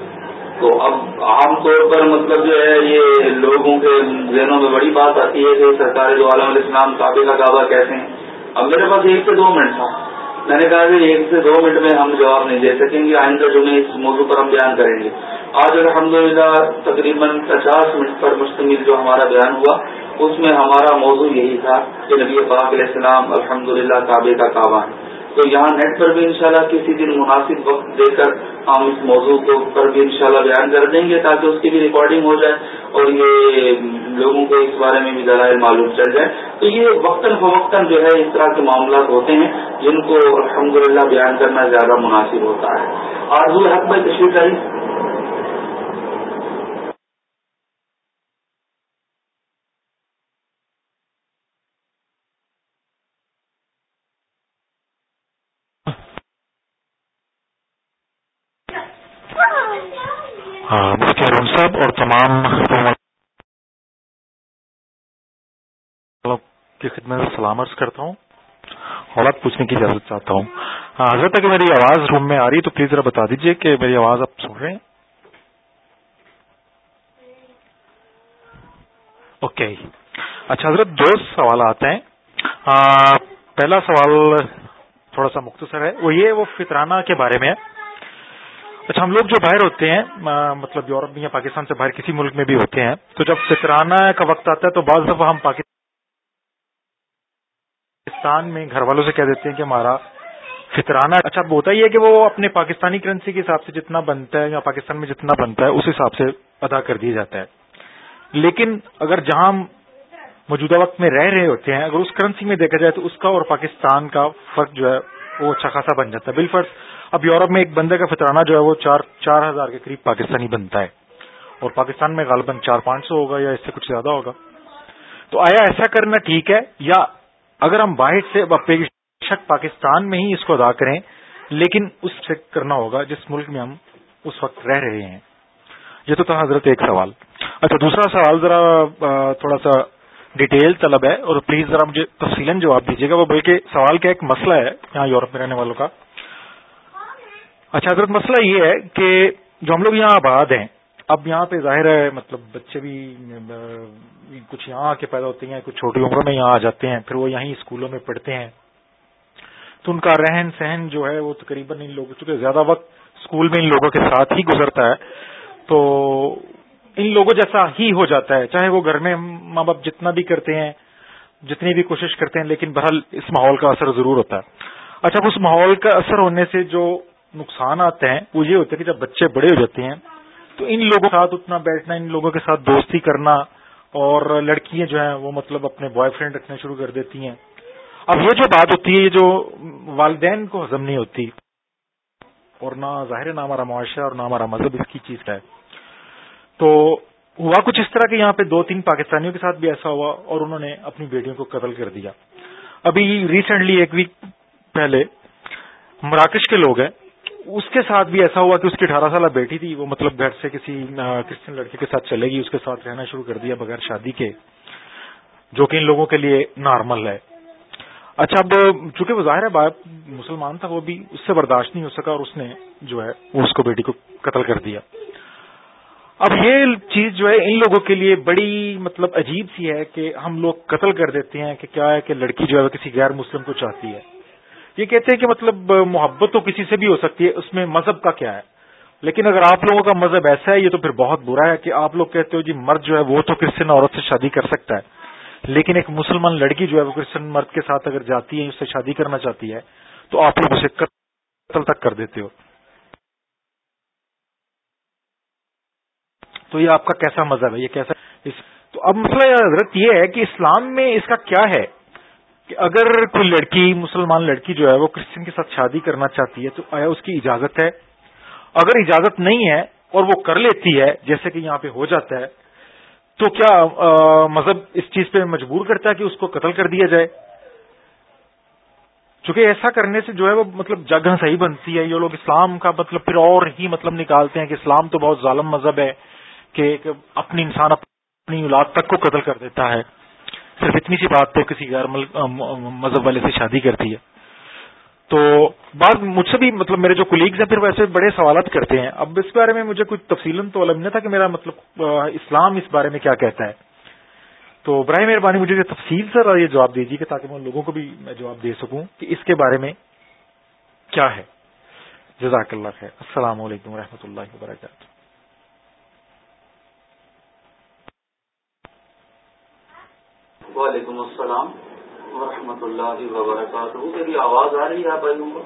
Speaker 1: تو اب عام طور پر مطلب جو ہے، یہ لوگوں کے ذہنوں میں بڑی بات آتی ہے کہ سرکار جو عالم علیہ السلام کعبے کا کعبہ کہتے ہیں۔ اب میرے پاس ایک سے دو منٹ تھا۔ میں نے کہا کہ ایک سے دو منٹ میں ہم جواب نہیں دے سکیں گے، آئندہ جمعے اس موضوع پر ہم بیان کریں گے۔ آج الحمدللہ تقریباً پچاس منٹ پر مشتمل جو ہمارا بیان ہوا اس میں ہمارا موضوع یہی تھا کہ نبی پاک علیہ السلام الحمد للہ کعبے کا کعبہ ہے۔ تو یہاں نیٹ پر بھی انشاءاللہ کسی دن مناسب وقت دے کر ہم اس موضوع کو پر بھی انشاءاللہ بیان کر دیں گے تاکہ اس کی بھی ریکارڈنگ ہو جائے اور یہ لوگوں کو اس بارے میں بھی دلائل معلوم چل جائے۔ تو یہ وقتاً فوقتاً جو ہے اس طرح کے معاملات ہوتے ہیں جن کو الحمدللہ بیان کرنا زیادہ مناسب ہوتا ہے۔ آرزو حق بھائی تشریف لائی
Speaker 2: مفتی ارون صاحب اور تمام کی خدمت میں سلامت کرتا ہوں۔ اور پوچھنے کی اجازت چاہتا ہوں۔ ہاں، حضرت اگر میری آواز روم میں آ رہی ہے تو پلیز ذرا بتا دیجیے کہ میری آواز آپ سن رہے ہیں۔ اوکے۔ اچھا حضرت دو سوال آتے ہیں ہاں، پہلا سوال تھوڑا سا مختصر ہے۔ وہ یہ وہ فطرانہ کے بارے میں ہے۔ اچھا ہم لوگ جو باہر ہوتے ہیں مطلب یورپ میں یا پاکستان سے باہر کسی ملک میں بھی ہوتے ہیں، تو جب فطرانہ کا وقت آتا ہے تو بعض دفعہ ہم پاکستان میں گھر والوں سے کہہ دیتے ہیں کہ ہمارا فطرانہ اچھا ہوتا ہی ہے کہ وہ اپنے پاکستانی کرنسی کے حساب سے جتنا بنتا ہے یا پاکستان میں جتنا بنتا ہے، اس حساب سے ادا کر دیا جاتا ہے۔ لیکن اگر جہاں ہم موجودہ وقت میں رہ رہے ہوتے ہیں، اگر اس کرنسی میں دیکھا جائے تو اس کا اور پاکستان کا فرق جو ہے وہ اچھا خاصا بن جاتا ہے۔ بالفرض اب یورپ میں ایک بندے کا فطرانہ جو ہے وہ چار چار ہزار کے قریب پاکستانی بنتا ہے اور پاکستان میں غالباً چار پانچ سو ہوگا یا اس سے کچھ زیادہ ہوگا۔ تو آیا ایسا کرنا ٹھیک ہے؟ یا اگر ہم باہر سے شک پاکستان میں ہی اس کو ادا کریں، لیکن اس سے کرنا ہوگا جس ملک میں ہم اس وقت رہ رہے ہیں۔ یہ تو تھا حضرت ایک سوال۔ اچھا دوسرا سوال ذرا تھوڑا سا ڈیٹیل طلب ہے اور پلیز ذرا مجھے تفصیل جواب دیجیے گا۔ وہ بلکہ سوال کا ایک مسئلہ ہے یہاں یورپ میں رہنے والوں کا۔ اچھا حضرت، مسئلہ یہ ہے کہ جو ہم لوگ یہاں آباد ہیں، اب یہاں پہ ظاہر ہے مطلب بچے بھی، کچھ یہاں آ کے پیدا ہوتے ہیں، کچھ چھوٹی عمروں میں یہاں آ جاتے ہیں، پھر وہ یہیں اسکولوں میں پڑھتے ہیں۔ تو ان کا رہن سہن جو ہے، وہ تقریباً ان لوگوں، چونکہ زیادہ وقت اسکول میں ان لوگوں کے ساتھ ہی گزرتا ہے، تو ان لوگوں جیسا ہی ہو جاتا ہے، چاہے وہ گھر میں ماں باپ جتنا بھی کرتے ہیں، جتنی بھی کوشش کرتے ہیں، لیکن بہرحال اس ماحول کا اثر ضرور ہوتا ہے۔ اچھا اس ماحول کا اثر ہونے سے جو نقصان آتے ہیں، وہ یہ ہوتا ہے کہ جب بچے بڑے ہو جاتے ہیں، تو ان لوگوں کے ساتھ اتنا بیٹھنا، ان لوگوں کے ساتھ دوستی کرنا، اور لڑکیاں جو ہیں، وہ مطلب اپنے بوائے فرینڈ رکھنا شروع کر دیتی ہیں۔ اب یہ جو بات ہوتی ہے، یہ جو والدین کو ہزم نہیں ہوتی، اور نہ ظاہر نہ ہمارا معاشرہ اور نہ ہمارا مذہب اس کی چیز کا ہے۔ تو ہوا کچھ اس طرح کہ یہاں پہ دو تین پاکستانیوں کے ساتھ بھی ایسا ہوا، اور انہوں نے اپنی بیٹیوں کو قتل کر دیا۔ ابھی ریسنٹلی ایک ویک پہلے مراکش کے لوگ ہیں اس کے ساتھ بھی ایسا ہوا کہ اس کی اٹھارہ سالہ بیٹی تھی، وہ مطلب گھر سے کسی کرسچن لڑکے کے ساتھ چلے گی، اس کے ساتھ رہنا شروع کر دیا بغیر شادی کے، جو کہ ان لوگوں کے لیے نارمل ہے۔ اچھا اب چونکہ وہ ظاہر ہے، باپ مسلمان تھا، وہ بھی اس سے برداشت نہیں ہو سکا اور اس نے جو ہے اس کو بیٹی کو قتل کر دیا۔ اب یہ چیز جو ہے، ان لوگوں کے لیے بڑی مطلب عجیب سی ہے کہ ہم لوگ قتل کر دیتے ہیں کہ کیا ہے کہ لڑکی جو ہے، وہ کسی غیر مسلم کو چاہتی ہے۔ یہ کہتے ہیں کہ مطلب محبت تو کسی سے بھی ہو سکتی ہے، اس میں مذہب کا کیا ہے؟ لیکن اگر آپ لوگوں کا مذہب ایسا ہے، یہ تو پھر بہت برا ہے کہ آپ لوگ کہتے ہو جی مرد جو ہے وہ تو کرسچن عورت سے شادی کر سکتا ہے، لیکن ایک مسلمان لڑکی جو ہے وہ کرسچن مرد کے ساتھ اگر جاتی ہے، اس سے شادی کرنا چاہتی ہے، تو آپ لوگ اسے قتل تک کر دیتے ہو۔ تو یہ آپ کا کیسا مذہب ہے؟ یہ کیسا تو اب مسئلہ حضرت یہ ہے کہ اسلام میں اس کا کیا ہے؟ کہ اگر کوئی لڑکی، مسلمان لڑکی جو ہے وہ کرسچن کے ساتھ شادی کرنا چاہتی ہے تو آیا اس کی اجازت ہے؟ اگر اجازت نہیں ہے اور وہ کر لیتی ہے، جیسے کہ یہاں پہ ہو جاتا ہے، تو کیا مذہب اس چیز پہ مجبور کرتا ہے کہ اس کو قتل کر دیا جائے؟ چونکہ ایسا کرنے سے جو ہے وہ مطلب جگہ صحیح بنتی ہے، یہ لوگ اسلام کا مطلب پھر اور ہی مطلب نکالتے ہیں کہ اسلام تو بہت ظالم مذہب ہے کہ اپنی انسان اپنی اولاد تک کو قتل کر دیتا ہے۔ صرف اتنی سی بات تو کسی غیر مذہب والے سے شادی کرتی ہے۔ تو بعض مجھ سے بھی مطلب میرے جو کولیگز ہیں پھر ویسے بڑے سوالات کرتے ہیں۔ اب اس بارے میں مجھے کچھ تفصیل تو علم نہیں تھا کہ میرا مطلب اسلام اس بارے میں کیا کہتا ہے۔ تو براہ مہربانی، مجھے یہ تفصیل سر یہ جواب دیجیے کہ تاکہ میں ان لوگوں کو بھی میں جواب دے سکوں کہ اس کے بارے میں کیا ہے۔ جزاک اللہ خیر۔ السلام علیکم و اللہ وبرکاتہ۔
Speaker 1: وعلیکم السلام ورحمۃ اللہ وبرکاتہ۔ میری آواز آ رہی ہے بھائیوں کو؟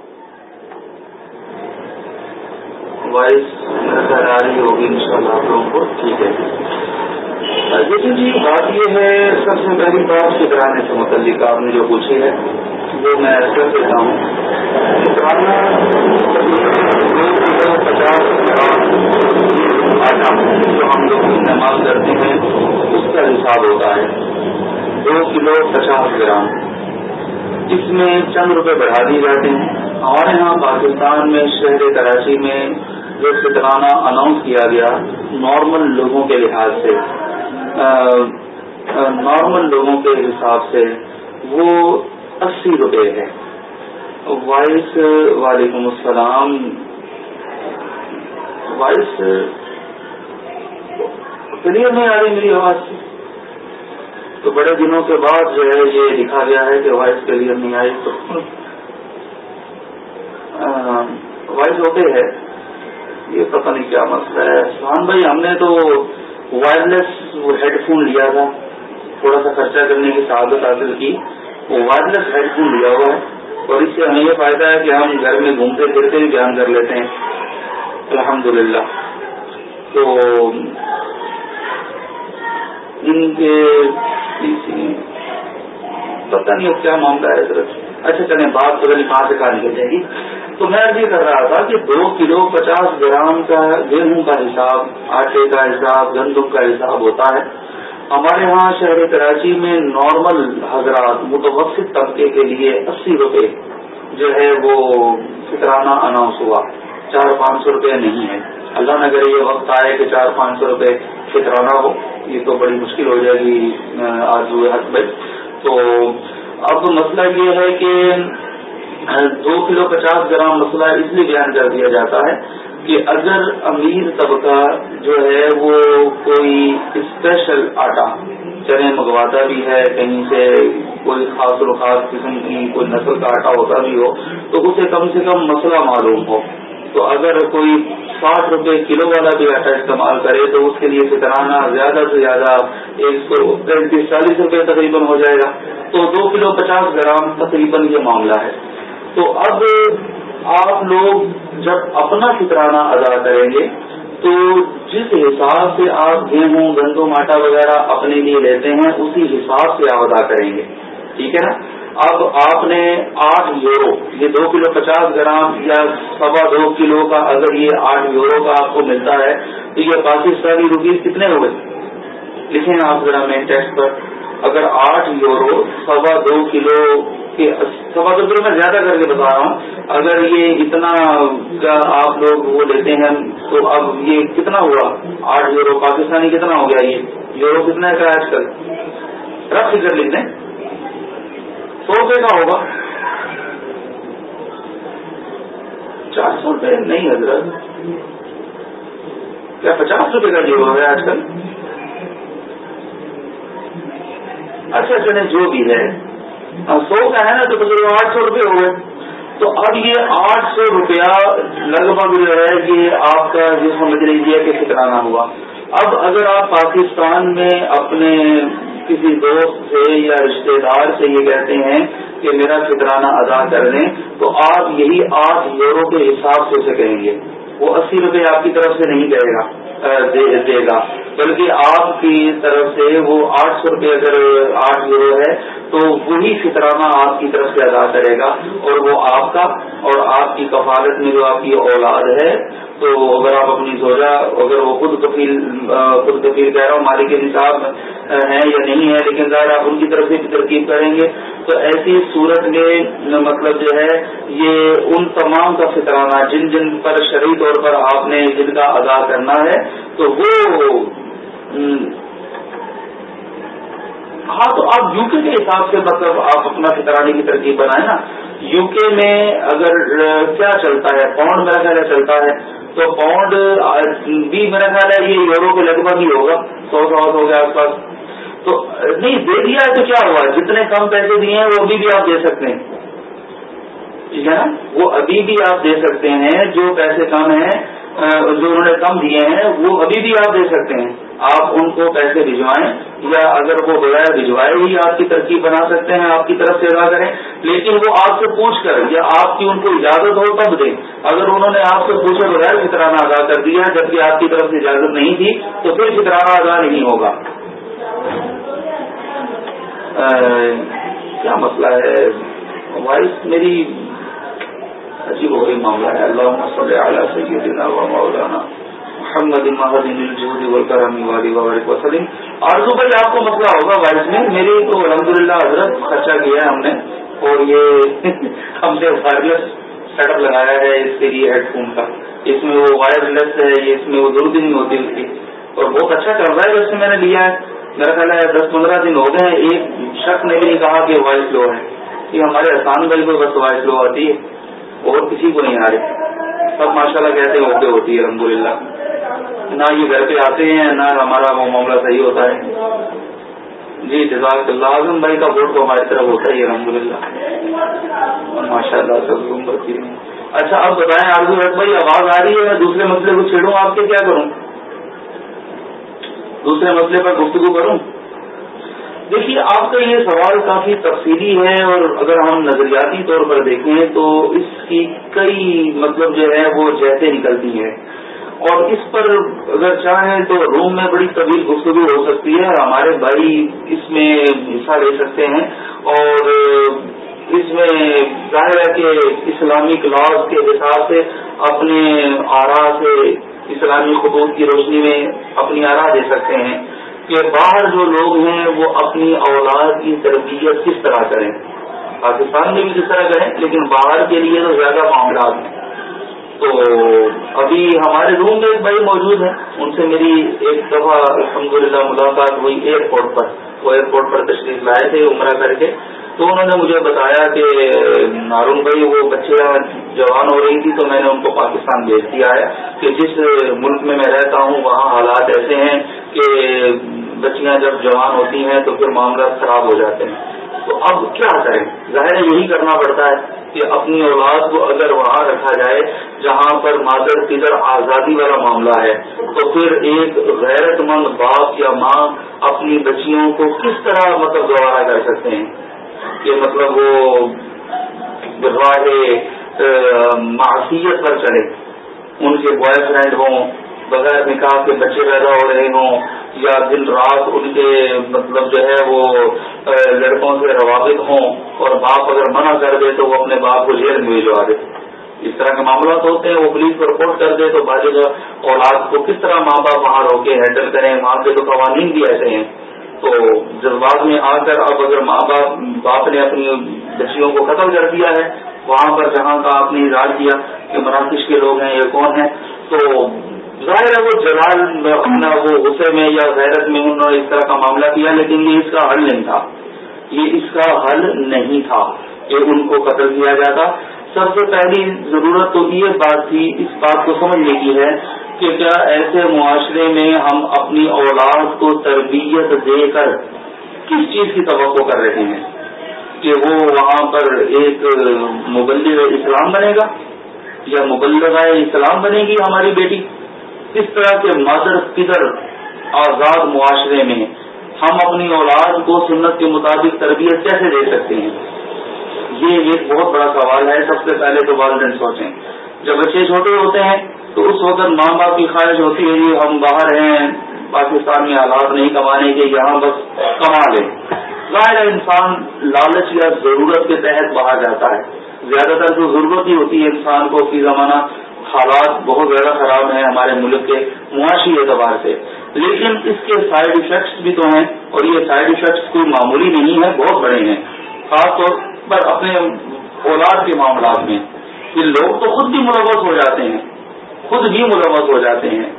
Speaker 1: وائس میرا خیال آ رہی ہوگی ان شاء اللہ آپ لوگوں کو۔ ٹھیک ہے۔ لیکن جی بات یہ ہے، سب سے پہلی بات فکرانے سے متعلق آپ نے جو پوچھی ہے، وہ میں کر دیتا ہوں۔ پچاس آٹا جو ہم لوگ استعمال کرتے ہیں، اس کا حساب ہوتا ہے۔ دو کلو پچاس گرام اس میں چند روپے بڑھا دیے جاتے ہیں۔ ہمارے یہاں پاکستان میں شہر کراچی میں جو فطرانہ اناؤنس کیا گیا نارمل لوگوں کے لحاظ سے نارمل لوگوں کے حساب سے وہ اسی روپے ہے۔ وائس وعلیکم السلام۔ وائس، کلیئر نہیں آ رہی میری آواز۔ سے تو بڑے دنوں کے بعد جو ہے یہ لکھا گیا ہے کہ وائس کلیئر نہیں آئی تو وائس ہوتے ہے یہ پتہ نہیں کیا مسئلہ ہے۔ سہان بھائی، ہم نے تو وائرلیس ہیڈ فون لیا تھا۔ تھوڑا سا خرچہ کرنے کی سعادت حاصل کی۔ وہ وائرلیس ہیڈ فون لیا ہوا ہے۔ اور اس سے ہمیں یہ فائدہ ہے کہ ہم گھر میں گھومتے پھرتے بھی بیان کر لیتے ہیں۔ الحمدللہ۔ تو ان کے پتہ نہیں اب کیا معاملہ ہے حضرت اچھا چلیں، بات تو کہاں سے کہاں نکل جائے گی؟ تو میں یہ کر رہا تھا کہ دو کلو پچاس گرام کا گیہوں کا حساب، آٹے کا حساب، گندم کا حساب ہوتا ہے۔ ہمارے ہاں شہر کراچی میں نارمل حضرات، متوسط طبقے کے لیے اسی روپے جو ہے وہ فکرانہ اناؤنس ہوا۔ چار پانچ سو روپے نہیں ہے۔ اللہ نہ کرے یہ وقت آئے کہ چار پانچ سو روپے فکرانہ ہو۔ یہ تو بڑی مشکل ہو جائے گی آج ہوئے حق بھائی تو اب مسئلہ یہ ہے کہ دو کلو پچاس گرام مسئلہ اس لیے بیان کر دیا جاتا ہے کہ اگر امیر طبقہ جو ہے وہ کوئی اسپیشل آٹا چنے منگواتا بھی ہے، کہیں سے کوئی خاص و خاص قسم کی، کوئی نسل کا آٹا ہوتا بھی ہو، تو اسے کم سے کم مسئلہ معلوم ہو۔ تو اگر کوئی ساٹھ روپے کلو والا بھی آٹا استعمال کرے تو اس کے لیے فکرانا زیادہ سے زیادہ ایک سو پینتیس چالیس روپے تقریباً ہو جائے گا۔ تو دو کلو پچاس گرام تقریباً یہ معاملہ ہے۔ تو اب آپ لوگ جب اپنا فکرانہ ادا کریں گے تو جس حساب سے آپ گیہوں، گندم، آٹا وغیرہ اپنے لیے لیتے ہیں، اسی حساب سے آپ ادا کریں گے۔ ٹھیک ہے نا؟ اب آپ نے آٹھ یورو، یہ دو کلو پچاس گرام یا سوا دو کلو کا اگر یہ آٹھ یورو کا آپ کو ملتا ہے، تو یہ پاکستانی روپیز کتنے ہو گئے لکھیں آپ ذرا مین ٹیسٹ پر۔ اگر آٹھ یورو سوا دو کلو کے سوا دو کلو میں زیادہ کر کے بتا رہا ہوں، اگر یہ اتنا کا آپ لوگ وہ لیتے ہیں، تو اب یہ کتنا ہوا؟ آٹھ یورو پاکستانی کتنا ہو گیا؟ یہ یورو کتنا ہے آج کل رف فکر لکھ دیں۔ سو روپے کا ہوگا۔ چار سو روپے نہیں حضرت۔ کیا پچاس روپے کا جو ہے آج کل؟ اچھا, اچھا، چلے جو بھی ہے۔ ہاں، سو کا ہے نا تو آٹھ سو روپے ہو گئے۔ تو اب یہ آٹھ سو روپیہ لگ بھگ جو ہے یہ آپ کا جو سمجھ لیجیے کہ کتنا ہوا؟ اب اگر آپ پاکستان میں اپنے کسی دوست سے یا رشتہ دار سے یہ کہتے ہیں کہ میرا فکرانہ ادا کر دیں تو آپ یہی آٹھ یورو کے حساب سے اسے کہیں گے۔ وہ اسی روپے آپ کی طرف سے نہیں کہے گا دے گا۔ بلکہ آپ کی طرف سے وہ آٹھ سو روپے اگر آٹھ یورو ہے تو وہی فطرانہ آپ کی طرف سے ادا کرے گا اور وہ آپ کا اور آپ کی کفالت میں جو آپ کی اولاد ہے، تو اگر آپ اپنی سوچا اگر وہ خود کفیل خود کفیل کہہ رہا ہوں، مالک کے نصاب ہیں یا نہیں ہے لیکن ظاہر آپ ان کی طرف سے بھی ترکیب کریں گے۔ تو ایسی صورت میں مطلب جو ہے، یہ ان تمام کا فطرانہ، جن جن پر شرعی طور پر آپ نے جن کا ادا کرنا ہے، تو وہ ہاں تو آپ یو کے حساب سے مطلب آپ اپنا فطرانے کی ترکیب بنائیں نا۔ یو کے میں اگر کیا چلتا ہے؟ پاؤنڈ میرا خیال ہے چلتا ہے۔ تو پاؤنڈ بھی میرا خیال ہے یہ یورو کے لگ بھگ ہی ہوگا۔ سو سو ہو گیا آس پاس۔ تو نہیں، دے دیا ہے تو کیا ہوا؟ جتنے کم پیسے دیے ہیں، وہ ابھی بھی آپ دے سکتے ہیں۔ ٹھیک ہے نا؟ وہ ابھی بھی آپ دے سکتے ہیں جو پیسے کم ہیں۔ جو انہوں نے کم دیے ہیں، وہ ابھی بھی آپ دے سکتے ہیں۔ آپ ان کو پیسے بھجوائیں یا اگر وہ بغیر بھجوائے ہی آپ کی ترکیب بنا سکتے ہیں، آپ کی طرف سے ادا کریں۔ لیکن وہ آپ سے پوچھ کر، یا آپ کی ان کو اجازت ہو تب دیں۔ اگر انہوں نے آپ سے پوچھے بغیر فطرانہ ادا کر دیا، جبکہ آپ کی طرف سے اجازت نہیں تھی، تو پھر فطرانہ ادا نہیں ہوگا۔ کیا مسئلہ ہے؟ وائس میری عجیب و غریب معاملہ ہے۔ اللہ صلی علیہ سیدنا و مولانا محمد مہدین الجود والکرم والی وبارک وسلم۔ آرزو بھائی آپ کو مسئلہ ہوگا وائس میں۔ میری تو الحمدللہ حضرت خرچہ کیا ہے ہم نے۔ اور یہ <laughs> ہم نے وائرلیس سیٹ اپ لگایا ہے اس کے لیے ہیڈ فون کا۔ اس میں وہ وائرلیس ہے، اس میں وہ ضرورت نہیں ہوتی اس کی اور بہت اچھا چل رہا ہے جیسے میں نے لیا ہے۔ میرا خیال ہے دس پندرہ دن ہو گئے ایک شخص نے بھی نہیں کہا کہ وائس لو ہے۔ کہ ہمارے آسان بھائی کو بس وائس لو آتی ہے۔ اور کسی کو نہیں آ رہی سب ماشاء اللہ کہتے ہوتے ہوتی ہے الحمد للہ نہ یہ گھر پہ آتے ہیں، نہ ہمارا وہ معاملہ صحیح ہوتا ہے۔ جی جزاک اللہ اعظم بھائی کا ووٹ تو ہماری طرف ہوتا ہی الحمد للہ ماشاء اللہ سب اچھا اب بتائیں، آرزو رت بھائی، آواز آ رہی ہے، میں دوسرے مسئلے کو چھیڑوں، آپ کے کیا کروں؟ دوسرے مسئلے پر گفتگو کروں؟ دیکھیے، آپ کا یہ سوال کافی تفصیلی ہے اور اگر ہم نظریاتی طور پر دیکھیں تو اس کی کئی مطلب جو ہے وہ جہتیں نکلتی ہیں۔ اور اس پر اگر چاہیں تو روم میں بڑی طویل گفتگو ہو سکتی ہے اور ہمارے بھائی اس میں حصہ لے سکتے ہیں۔ اور اس میں ظاہر ہے کہ اسلامک لاز کے حساب سے اپنے آرا سے اسلامی خطوط کی روشنی میں اپنی آرا دے سکتے ہیں۔ کہ باہر جو لوگ ہیں وہ اپنی اولاد کی تربیت کس طرح کریں؟ پاکستان میں بھی کس طرح کریں، لیکن باہر کے لیے تو زیادہ معاملات ہیں۔ تو ابھی ہمارے روم میں ایک بھائی موجود ہیں ان سے میری ایک دفعہ الحمدللہ ملاقات ہوئی ایئرپورٹ پر۔ وہ ایئرپورٹ پر تشریف لائے تھے، عمرہ کر کے۔ تو انہوں نے مجھے بتایا کہ نارون بھائی وہ بچیاں جوان ہو رہی تھی تو میں نے ان کو پاکستان بھیج دیا ہے کہ جس ملک میں میں رہتا ہوں وہاں حالات ایسے ہیں کہ بچیاں جب جوان ہوتی ہیں تو پھر معاملات خراب ہو جاتے ہیں۔ تو اب کیا کریں؟ ظاہر یہی کرنا پڑتا ہے کہ اپنی اولاد کو اگر وہاں رکھا جائے جہاں پر مادر پدر آزادی والا معاملہ ہے، تو پھر ایک غیرت مند باپ یا ماں اپنی بچیوں کو کس طرح مطلب گوارا کر سکتے ہیں؟ کہ مطلب وہ راہ معصیت پر چلے ان کے بوائے فرینڈ ہوں، بغیر نکاح کے بچے پیدا ہو رہے ہوں، یا دن رات ان کے مطلب جو ہے وہ لڑکوں سے روابط ہوں، اور باپ اگر منع کر دے تو وہ اپنے باپ کو جیل میں بھیجوا دے۔ اس طرح کے معاملات ہوتے ہیں، وہ پولیس کو رپورٹ کر دے تو بعد اولاد کو کس طرح ماں باپ وہاں رو کے ہینڈل کریں، وہاں کے تو قوانین بھی ایسے ہیں۔ تو جذبات میں آ کر اب اگر ماں باپ باپ نے اپنی بچیوں کو قتل کر دیا ہے، وہاں پر جہاں کا آپ نے اظہار کیا کہ مراکش کے لوگ ہیں یہ کون ہیں، تو ظاہر ہے وہ جلال اپنا وہ غصے میں یا غیرت میں انہوں نے اس طرح کا معاملہ کیا، لیکن یہ اس کا حل نہیں تھا۔ یہ اس کا حل نہیں تھا کہ ان کو قتل کیا جاتا۔ سب سے پہلی ضرورت تو یہ بات تھی، اس بات کو سمجھنے کی ہے کہ کیا ایسے معاشرے میں ہم اپنی اولاد کو تربیت دے کر کس چیز کی توقع کر رہے ہیں؟ کہ وہ وہاں پر ایک مبلغ اسلام بنے گا یا مبلغ اسلام بنے گی ہماری بیٹی؟ اس طرح کے مادر پدر آزاد معاشرے میں ہم اپنی اولاد کو سنت کے مطابق تربیت کیسے دے سکتے ہیں؟ یہ ایک بہت بڑا سوال ہے، سب سے پہلے تو والدین سوچیں۔ جب بچے چھوٹے ہوتے ہیں تو اس وقت ماں باپ کی خواہش ہوتی ہے کہ ہم باہر ہیں، پاکستان میں آلات نہیں کمانے کے، یہاں بس کما لیں۔ ظاہر انسان لالچ یا ضرورت کے تحت باہر جاتا ہے۔ زیادہ تر جو ضرورت ہی ہوتی ہے انسان کو فی زمانہ حالات بہت زیادہ خراب ہیں ہمارے ملک کے معاشی اعتبار سے۔ لیکن اس کے سائڈ افیکٹس بھی تو ہیں اور یہ سائڈ افیکٹس کوئی معمولی نہیں ہے، بہت بڑے ہیں۔ خاص طور پر اپنے اولاد کے معاملات میں یہ لوگ تو خود بھی ملوث ہو جاتے ہیں۔ خود بھی ملوث ہو جاتے ہیں۔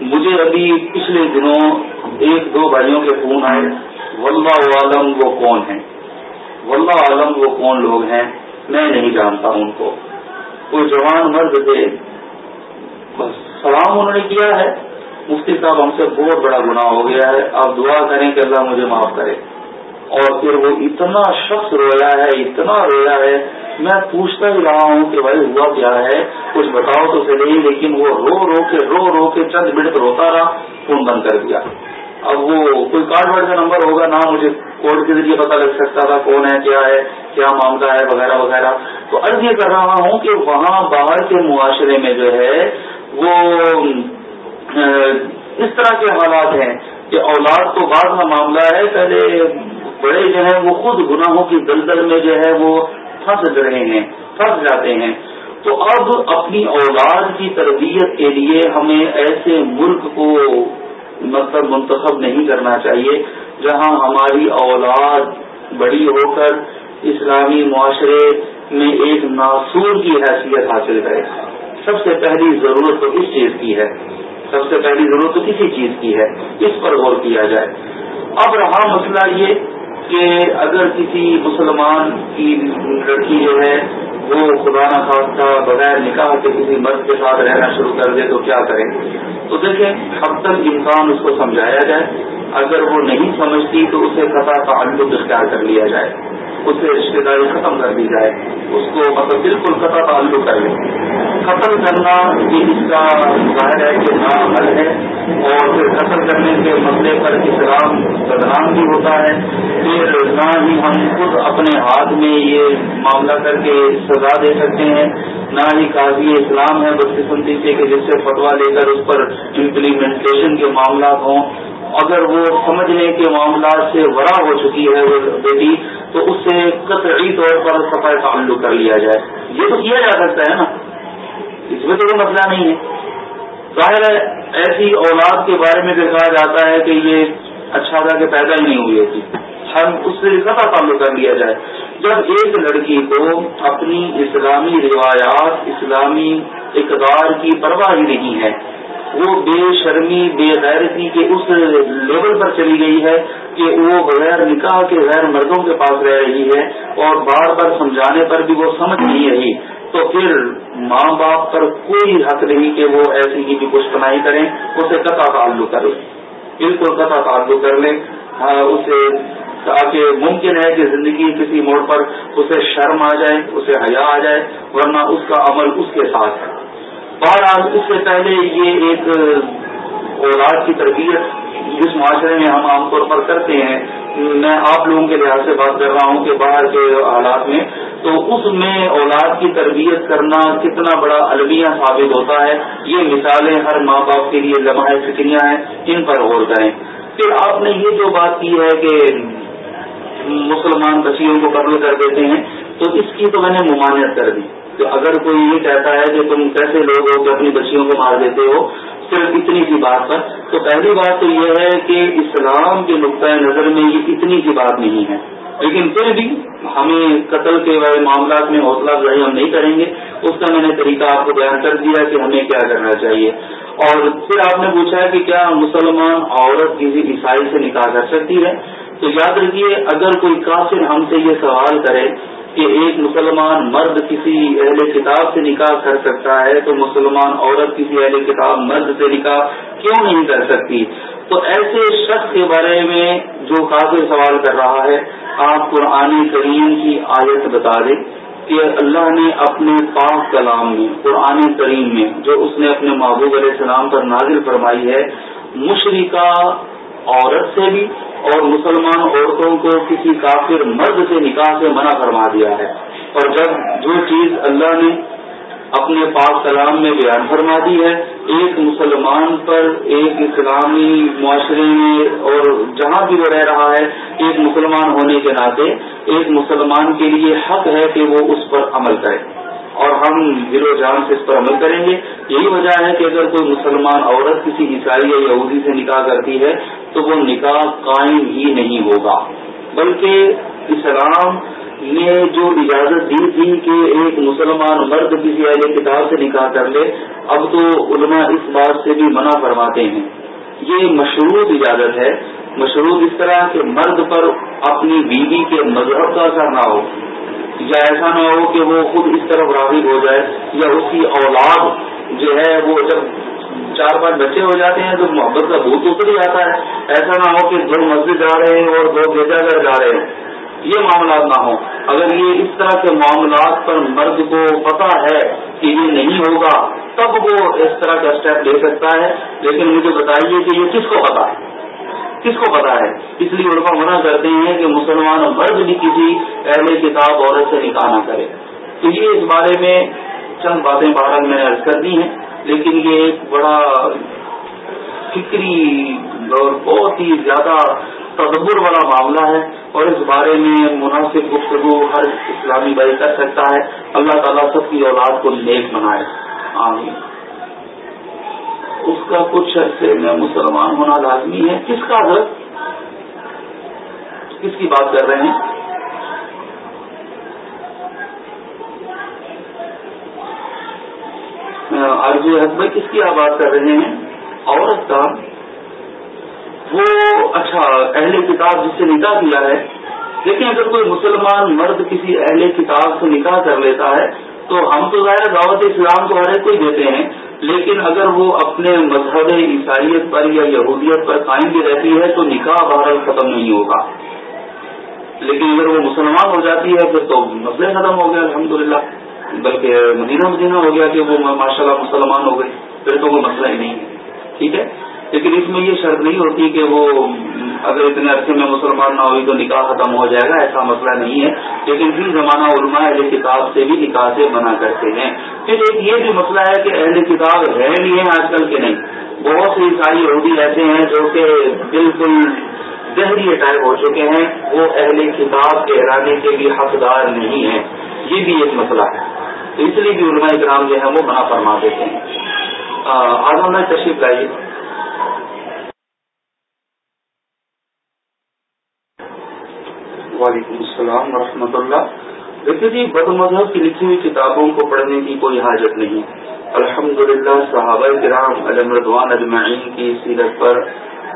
Speaker 1: مجھے ابھی پچھلے دنوں ایک دو بھائیوں کے فون آئے۔ واللہ عالم وہ کون ہیں؟ واللہ عالم وہ کون لوگ ہیں؟ میں نہیں جانتا ہوں ان کو۔ کوئی جوان مرد تھے۔ بس سلام انہوں نے کیا ہے۔ مفتی صاحب ہم سے بہت بڑا گناہ ہو گیا ہے۔ آپ دعا کریں کہ اللہ مجھے معاف کرے۔ اور پھر وہ اتنا شخص رویا ہے، اتنا رویا ہے، میں پوچھتا ہی رہا ہوں کہ بھائی ہوا کیا ہے؟ کچھ بتاؤ تو صحیح، لیکن وہ رو رو کے، رو رو کے چند منٹ روتا رہا فون بند کر دیا۔ اب وہ کوئی کارڈ وارڈ کا نمبر ہوگا، نہ مجھے کوڈ کے ذریعے پتا لگ سکتا تھا کون ہے، کیا ہے، کیا معاملہ ہے، وغیرہ وغیرہ۔ تو عرض یہ کر رہا ہوں کہ وہاں باہر کے معاشرے میں جو ہے، وہ اس طرح کے حالات ہیں۔ کہ اولاد تو بعد کا معاملہ ہے، پہلے بڑے جو ہیں وہ خود گناہوں کی دلدل میں جو ہے وہ پھنس رہے ہیں، پھنس جاتے ہیں۔ تو اب اپنی اولاد کی تربیت کے لیے ہمیں ایسے ملک کو مطلب منتخب نہیں کرنا چاہیے، جہاں ہماری اولاد بڑی ہو کر اسلامی معاشرے میں ایک ناسور کی حیثیت حاصل کرے۔ سب سے پہلی ضرورت تو اس چیز کی ہے۔ سب سے پہلی ضرورت تو کسی چیز کی ہے، اس پر غور کیا جائے۔ اب رہا مسئلہ یہ کہ اگر کسی مسلمان کی لڑکی جو ہے، وہ خدا نخواستہ بغیر نکاح کے کسی مرد کے ساتھ رہنا شروع کر دے تو کیا کریں تو دیکھیں، اب تک انسان اس کو سمجھایا جائے۔ اگر وہ نہیں سمجھتی تو اسے قطع تعلق اختیار کر لیا جائے۔ اس سے رشتے داری ختم کر دی جائے۔ اس کو مطلب بالکل قطع تعلق کر لیں قتل کرنا یہ اس کا ظاہر ہے کہ حل ہے اور پھر قتل کرنے کے مسئلے پر اسلام بدنام بھی ہوتا ہے۔ پھر نہ ہی ہم خود اپنے ہاتھ میں یہ معاملہ کر کے سزا دے سکتے ہیں، نہ ہی قاضی اسلام ہے بس سے کہ جس سے فتوا لے کر اس پر امپلیمنٹیشن کے معاملات ہوں۔ اگر وہ سمجھنے کے معاملات سے ورا ہو چکی ہے وہ بیٹی، تو اس سے قطعی طور پر صفائی تعلق کر لیا جائے۔ یہ تو کیا جا سکتا ہے نا؟ اس میں تو کوئی مسئلہ نہیں ہے۔ ظاہر ہے، ایسی اولاد کے بارے میں کہا جاتا ہے کہ یہ اچھا تھا کہ پیدا ہی نہیں ہوئی تھی۔ ہم اس سے قطع تعلق کر لیا جائے۔ جب ایک لڑکی کو اپنی اسلامی روایات، اسلامی اقدار کی پرواہ ہی نہیں ہے وہ بے شرمی، بے غیرتی کے اس لیول پر چلی گئی ہے کہ وہ بغیر نکاح کے غیر مردوں کے پاس رہ رہی ہے اور بار بار سمجھانے پر بھی وہ سمجھ نہیں رہی۔ تو پھر ماں باپ پر کوئی حق نہیں کہ وہ ایسی ہی بھی کچھ پناہی کریں، اسے قطع تعلق کرے بالکل قطع تعلق کر لیں۔ ہاں، اسے تاکہ ممکن ہے کہ زندگی کسی موڑ پر اسے شرم آ جائے، اسے حیا آ جائے، ورنہ اس کا عمل اس کے ساتھ ہے۔ بہرحال اس سے پہلے یہ ایک اولاد کی تربیت جس معاشرے میں ہم عام طور پر کرتے ہیں، میں آپ لوگوں کے لحاظ سے بات کر رہا ہوں کہ باہر کے حالات میں، تو اس میں اولاد کی تربیت کرنا کتنا بڑا المیہ ثابت ہوتا ہے، یہ مثالیں ہر ماں باپ کے لیے لمحہ فکریاں ہیں، ان پر غور کریں۔ پھر آپ نے یہ جو بات کی ہے کہ مسلمان بچیوں کو قتل کر دیتے ہیں، تو اس کی تو میں نے ممانعت کر دی۔ کہ اگر کوئی یہ کہتا ہے کہ تم کیسے لوگ ہو کہ اپنی بچیوں کو مار دیتے ہو، صرف اتنی سی بات پر، تو پہلی بات تو یہ ہے کہ اسلام کے نقطۂ نظر میں یہ اتنی سی بات نہیں ہے۔ لیکن پھر بھی ہمیں قتل کے معاملات میں حوصلہ افزائی ہم نہیں کریں گے۔ اس کا میں نے طریقہ آپ کو بیان کر دیا کہ ہمیں کیا کرنا چاہیے۔ اور پھر آپ نے پوچھا کہ کیا مسلمان عورت کسی عیسائی سے نکاح کر سکتی ہے؟ تو یاد رکھیے، اگر کوئی کافر ہم سے یہ سوال کرے کہ ایک مسلمان مرد کسی اہل کتاب سے نکاح کر سکتا ہے تو مسلمان عورت کسی اہل کتاب مرد سے نکاح کیوں نہیں کر سکتی؟ تو ایسے شخص کے بارے میں جو کافی سوال کر رہا ہے، آپ قرآن کریم کی آیت بتا دیں کہ اللہ نے اپنے پاک کلام میں، قرآن کریم میں، جو اس نے اپنے محبوب علیہ السلام پر نازل فرمائی ہے مشرقہ عورت سے بھی اور مسلمان عورتوں کو کسی کافر مرد سے نکاح سے منع فرما دیا ہے۔ اور جب جو چیز اللہ نے اپنے پاک کلام میں بیان فرما دی ہے، ایک مسلمان پر ایک اسلامی معاشرے میں اور جہاں بھی وہ رہ رہا ہے، ایک مسلمان ہونے کے ناطے ایک مسلمان کے لیے حق ہے کہ وہ اس پر عمل کرے۔ اور ہم دل و جان سے اس پر عمل کریں گے۔ یہی وجہ ہے کہ اگر کوئی مسلمان عورت کسی عیسائی یا یہودی سے نکاح کرتی ہے تو وہ نکاح قائم ہی نہیں ہوگا۔ بلکہ اسلام نے جو اجازت دی تھی کہ ایک مسلمان مرد کسی اہل کتاب سے نکاح کر لے، اب تو علماء اس بات سے بھی منع فرماتے ہیں۔ یہ مشروط اجازت ہے۔ مشروط اس طرح کہ مرد پر اپنی بیوی کے مذہب کا اثر نہ ہو، یا ایسا نہ ہو کہ وہ خود اس طرف راغب ہو جائے، یا اس کی اولاد جو ہے وہ جب چار پانچ بچے ہو جاتے ہیں تو محبت کا بھوت اتر ہی آتا ہے۔ ایسا نہ ہو کہ دو مسجد جا رہے ہیں اور دو گرجا گھر جا رہے ہیں۔ یہ معاملات نہ ہوں۔ اگر یہ اس طرح کے معاملات پر مرد کو پتا ہے کہ یہ نہیں ہوگا، تب وہ اس طرح کا اسٹیپ لے سکتا ہے۔ لیکن مجھے بتائیے کہ یہ کس کو پتا ہے؟ کس کو پتا ہے؟ اس لیے علماء منع کرتے ہیں کہ مسلمان مرد بھی کسی اہل کتاب عورت سے نکاح نہ کرے۔ تو یہ اس بارے میں چند باتیں بارہ میں نے عرض کر دی ہیں۔ لیکن یہ ایک بڑا فکری اور بہت ہی زیادہ تدبر والا معاملہ ہے اور اس بارے میں مناسب گفتگو ہر اسلامی بھائی کر سکتا ہے۔ اللہ تعالیٰ سب کی اولاد کو نیک بنائے۔ آمین۔ اس کا کچھ عرصے میں مسلمان ہونا لازمی ہے۔ کس کا حضرت؟ کس کی بات کر رہے ہیں؟ آرزو حسب کس کی آپ بات کر رہے ہیں؟ عورت کا۔ وہ اچھا اہل کتاب جس سے نکاح کیا ہے، لیکن اگر کوئی مسلمان مرد کسی اہل کتاب سے نکاح کر لیتا ہے، تو ہم تو ظاہر دعوت اسلام کو ہر ایک کو دیتے ہیں، لیکن اگر وہ اپنے مذہب عیسائیت پر یا یہودیت پر قائم بھی رہتی ہے، تو نکاح بہرحال ختم نہیں ہوگا۔ لیکن اگر وہ مسلمان ہو جاتی ہے، پھر تو مسئلہ ختم ہو گیا، الحمدللہ۔ بلکہ مدینہ مدینہ ہو گیا کہ وہ ماشاء اللہ مسلمان ہو گئی پھر تو کوئی مسئلہ ہی نہیں ہے۔ ٹھیک ہے؟ لیکن اس میں یہ شرط نہیں ہوتی کہ وہ، اگر اتنے عرصے میں مسلمان نہ ہوئی تو نکاح ختم ہو جائے گا، ایسا مسئلہ نہیں ہے۔ لیکن پھر زمانہ علماء اہل کتاب سے بھی نکاح سے منع کرتے ہیں۔ پھر ایک یہ بھی مسئلہ ہے کہ اہل کتاب ہے نہیں ہے آج کل کے نہیں۔ بہت سی ساری عہدی ایسے ہیں جو کہ بالکل زہری ٹائپ ہو چکے ہیں۔ وہ اہل کتاب کے ارادے کے بھی حقدار نہیں ہیں۔ یہ بھی ایک مسئلہ ہے۔ تو اس لیے بھی علماء اکرام جو ہے وہ منع فرما دیتے ہیں۔ آگا میں تشریف لائیے وعلیکم السلام ورحمۃ اللہ۔ دیکھیے جی بد مذہب کی لکھی ہوئی کتابوں کو پڑھنے کی کوئی حاجت نہیں۔ الحمد للہ صحابہ کرام علم ردوان اجمعین کی سیرت پر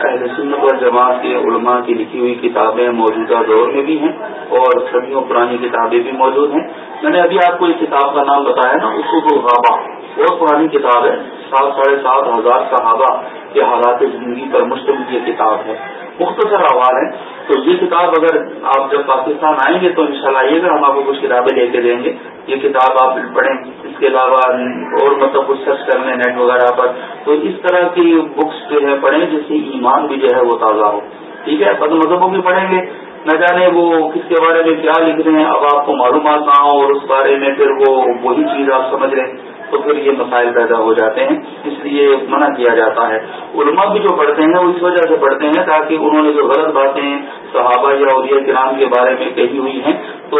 Speaker 1: اہل سنت اور جماعت کے علماء کی لکھی ہوئی کتابیں موجودہ دور میں بھی ہیں اور سبھی پرانی کتابیں بھی موجود ہیں۔ میں نے ابھی آپ کو اس کتاب کا نام بتایا نا اصول الغابہ بہت پرانی کتاب ہے۔ سات، ساڑھے سات ہزار صحابہ کے حالات زندگی پر مشتمل یہ کتاب ہے۔ مختصر آواز ہے تو یہ کتاب اگر آپ جب پاکستان آئیں گے تو انشاءاللہ آئیے گا ہم آپ کو کچھ کتابیں لے کے دیں گے، یہ کتاب آپ پڑھیں۔ اس کے علاوہ اور مطلب کچھ سرچ کر لیں نیٹ وغیرہ پر۔ تو اس طرح کی بکس جو ہے پڑھیں جس سے ایمان بھی جو ہے وہ تازہ ہو۔ ٹھیک ہے؟ بد مذہبوں بھی پڑھیں گے۔ نہ جانے وہ کس کے بارے میں کیا لکھ رہے ہیں۔ اب آپ کو معلومات نہ ہو اور اس بارے میں پھر وہ وہی چیز آپ سمجھ رہے ہیں، تو پھر یہ مسائل پیدا ہو جاتے ہیں۔ اس لیے منع کیا جاتا ہے۔ علماء بھی جو پڑھتے ہیں، وہ اس وجہ سے پڑھتے ہیں تاکہ انہوں نے جو غلط باتیں صحابہ یا علیہ کرام کے بارے میں کہی ہوئی ہیں، تو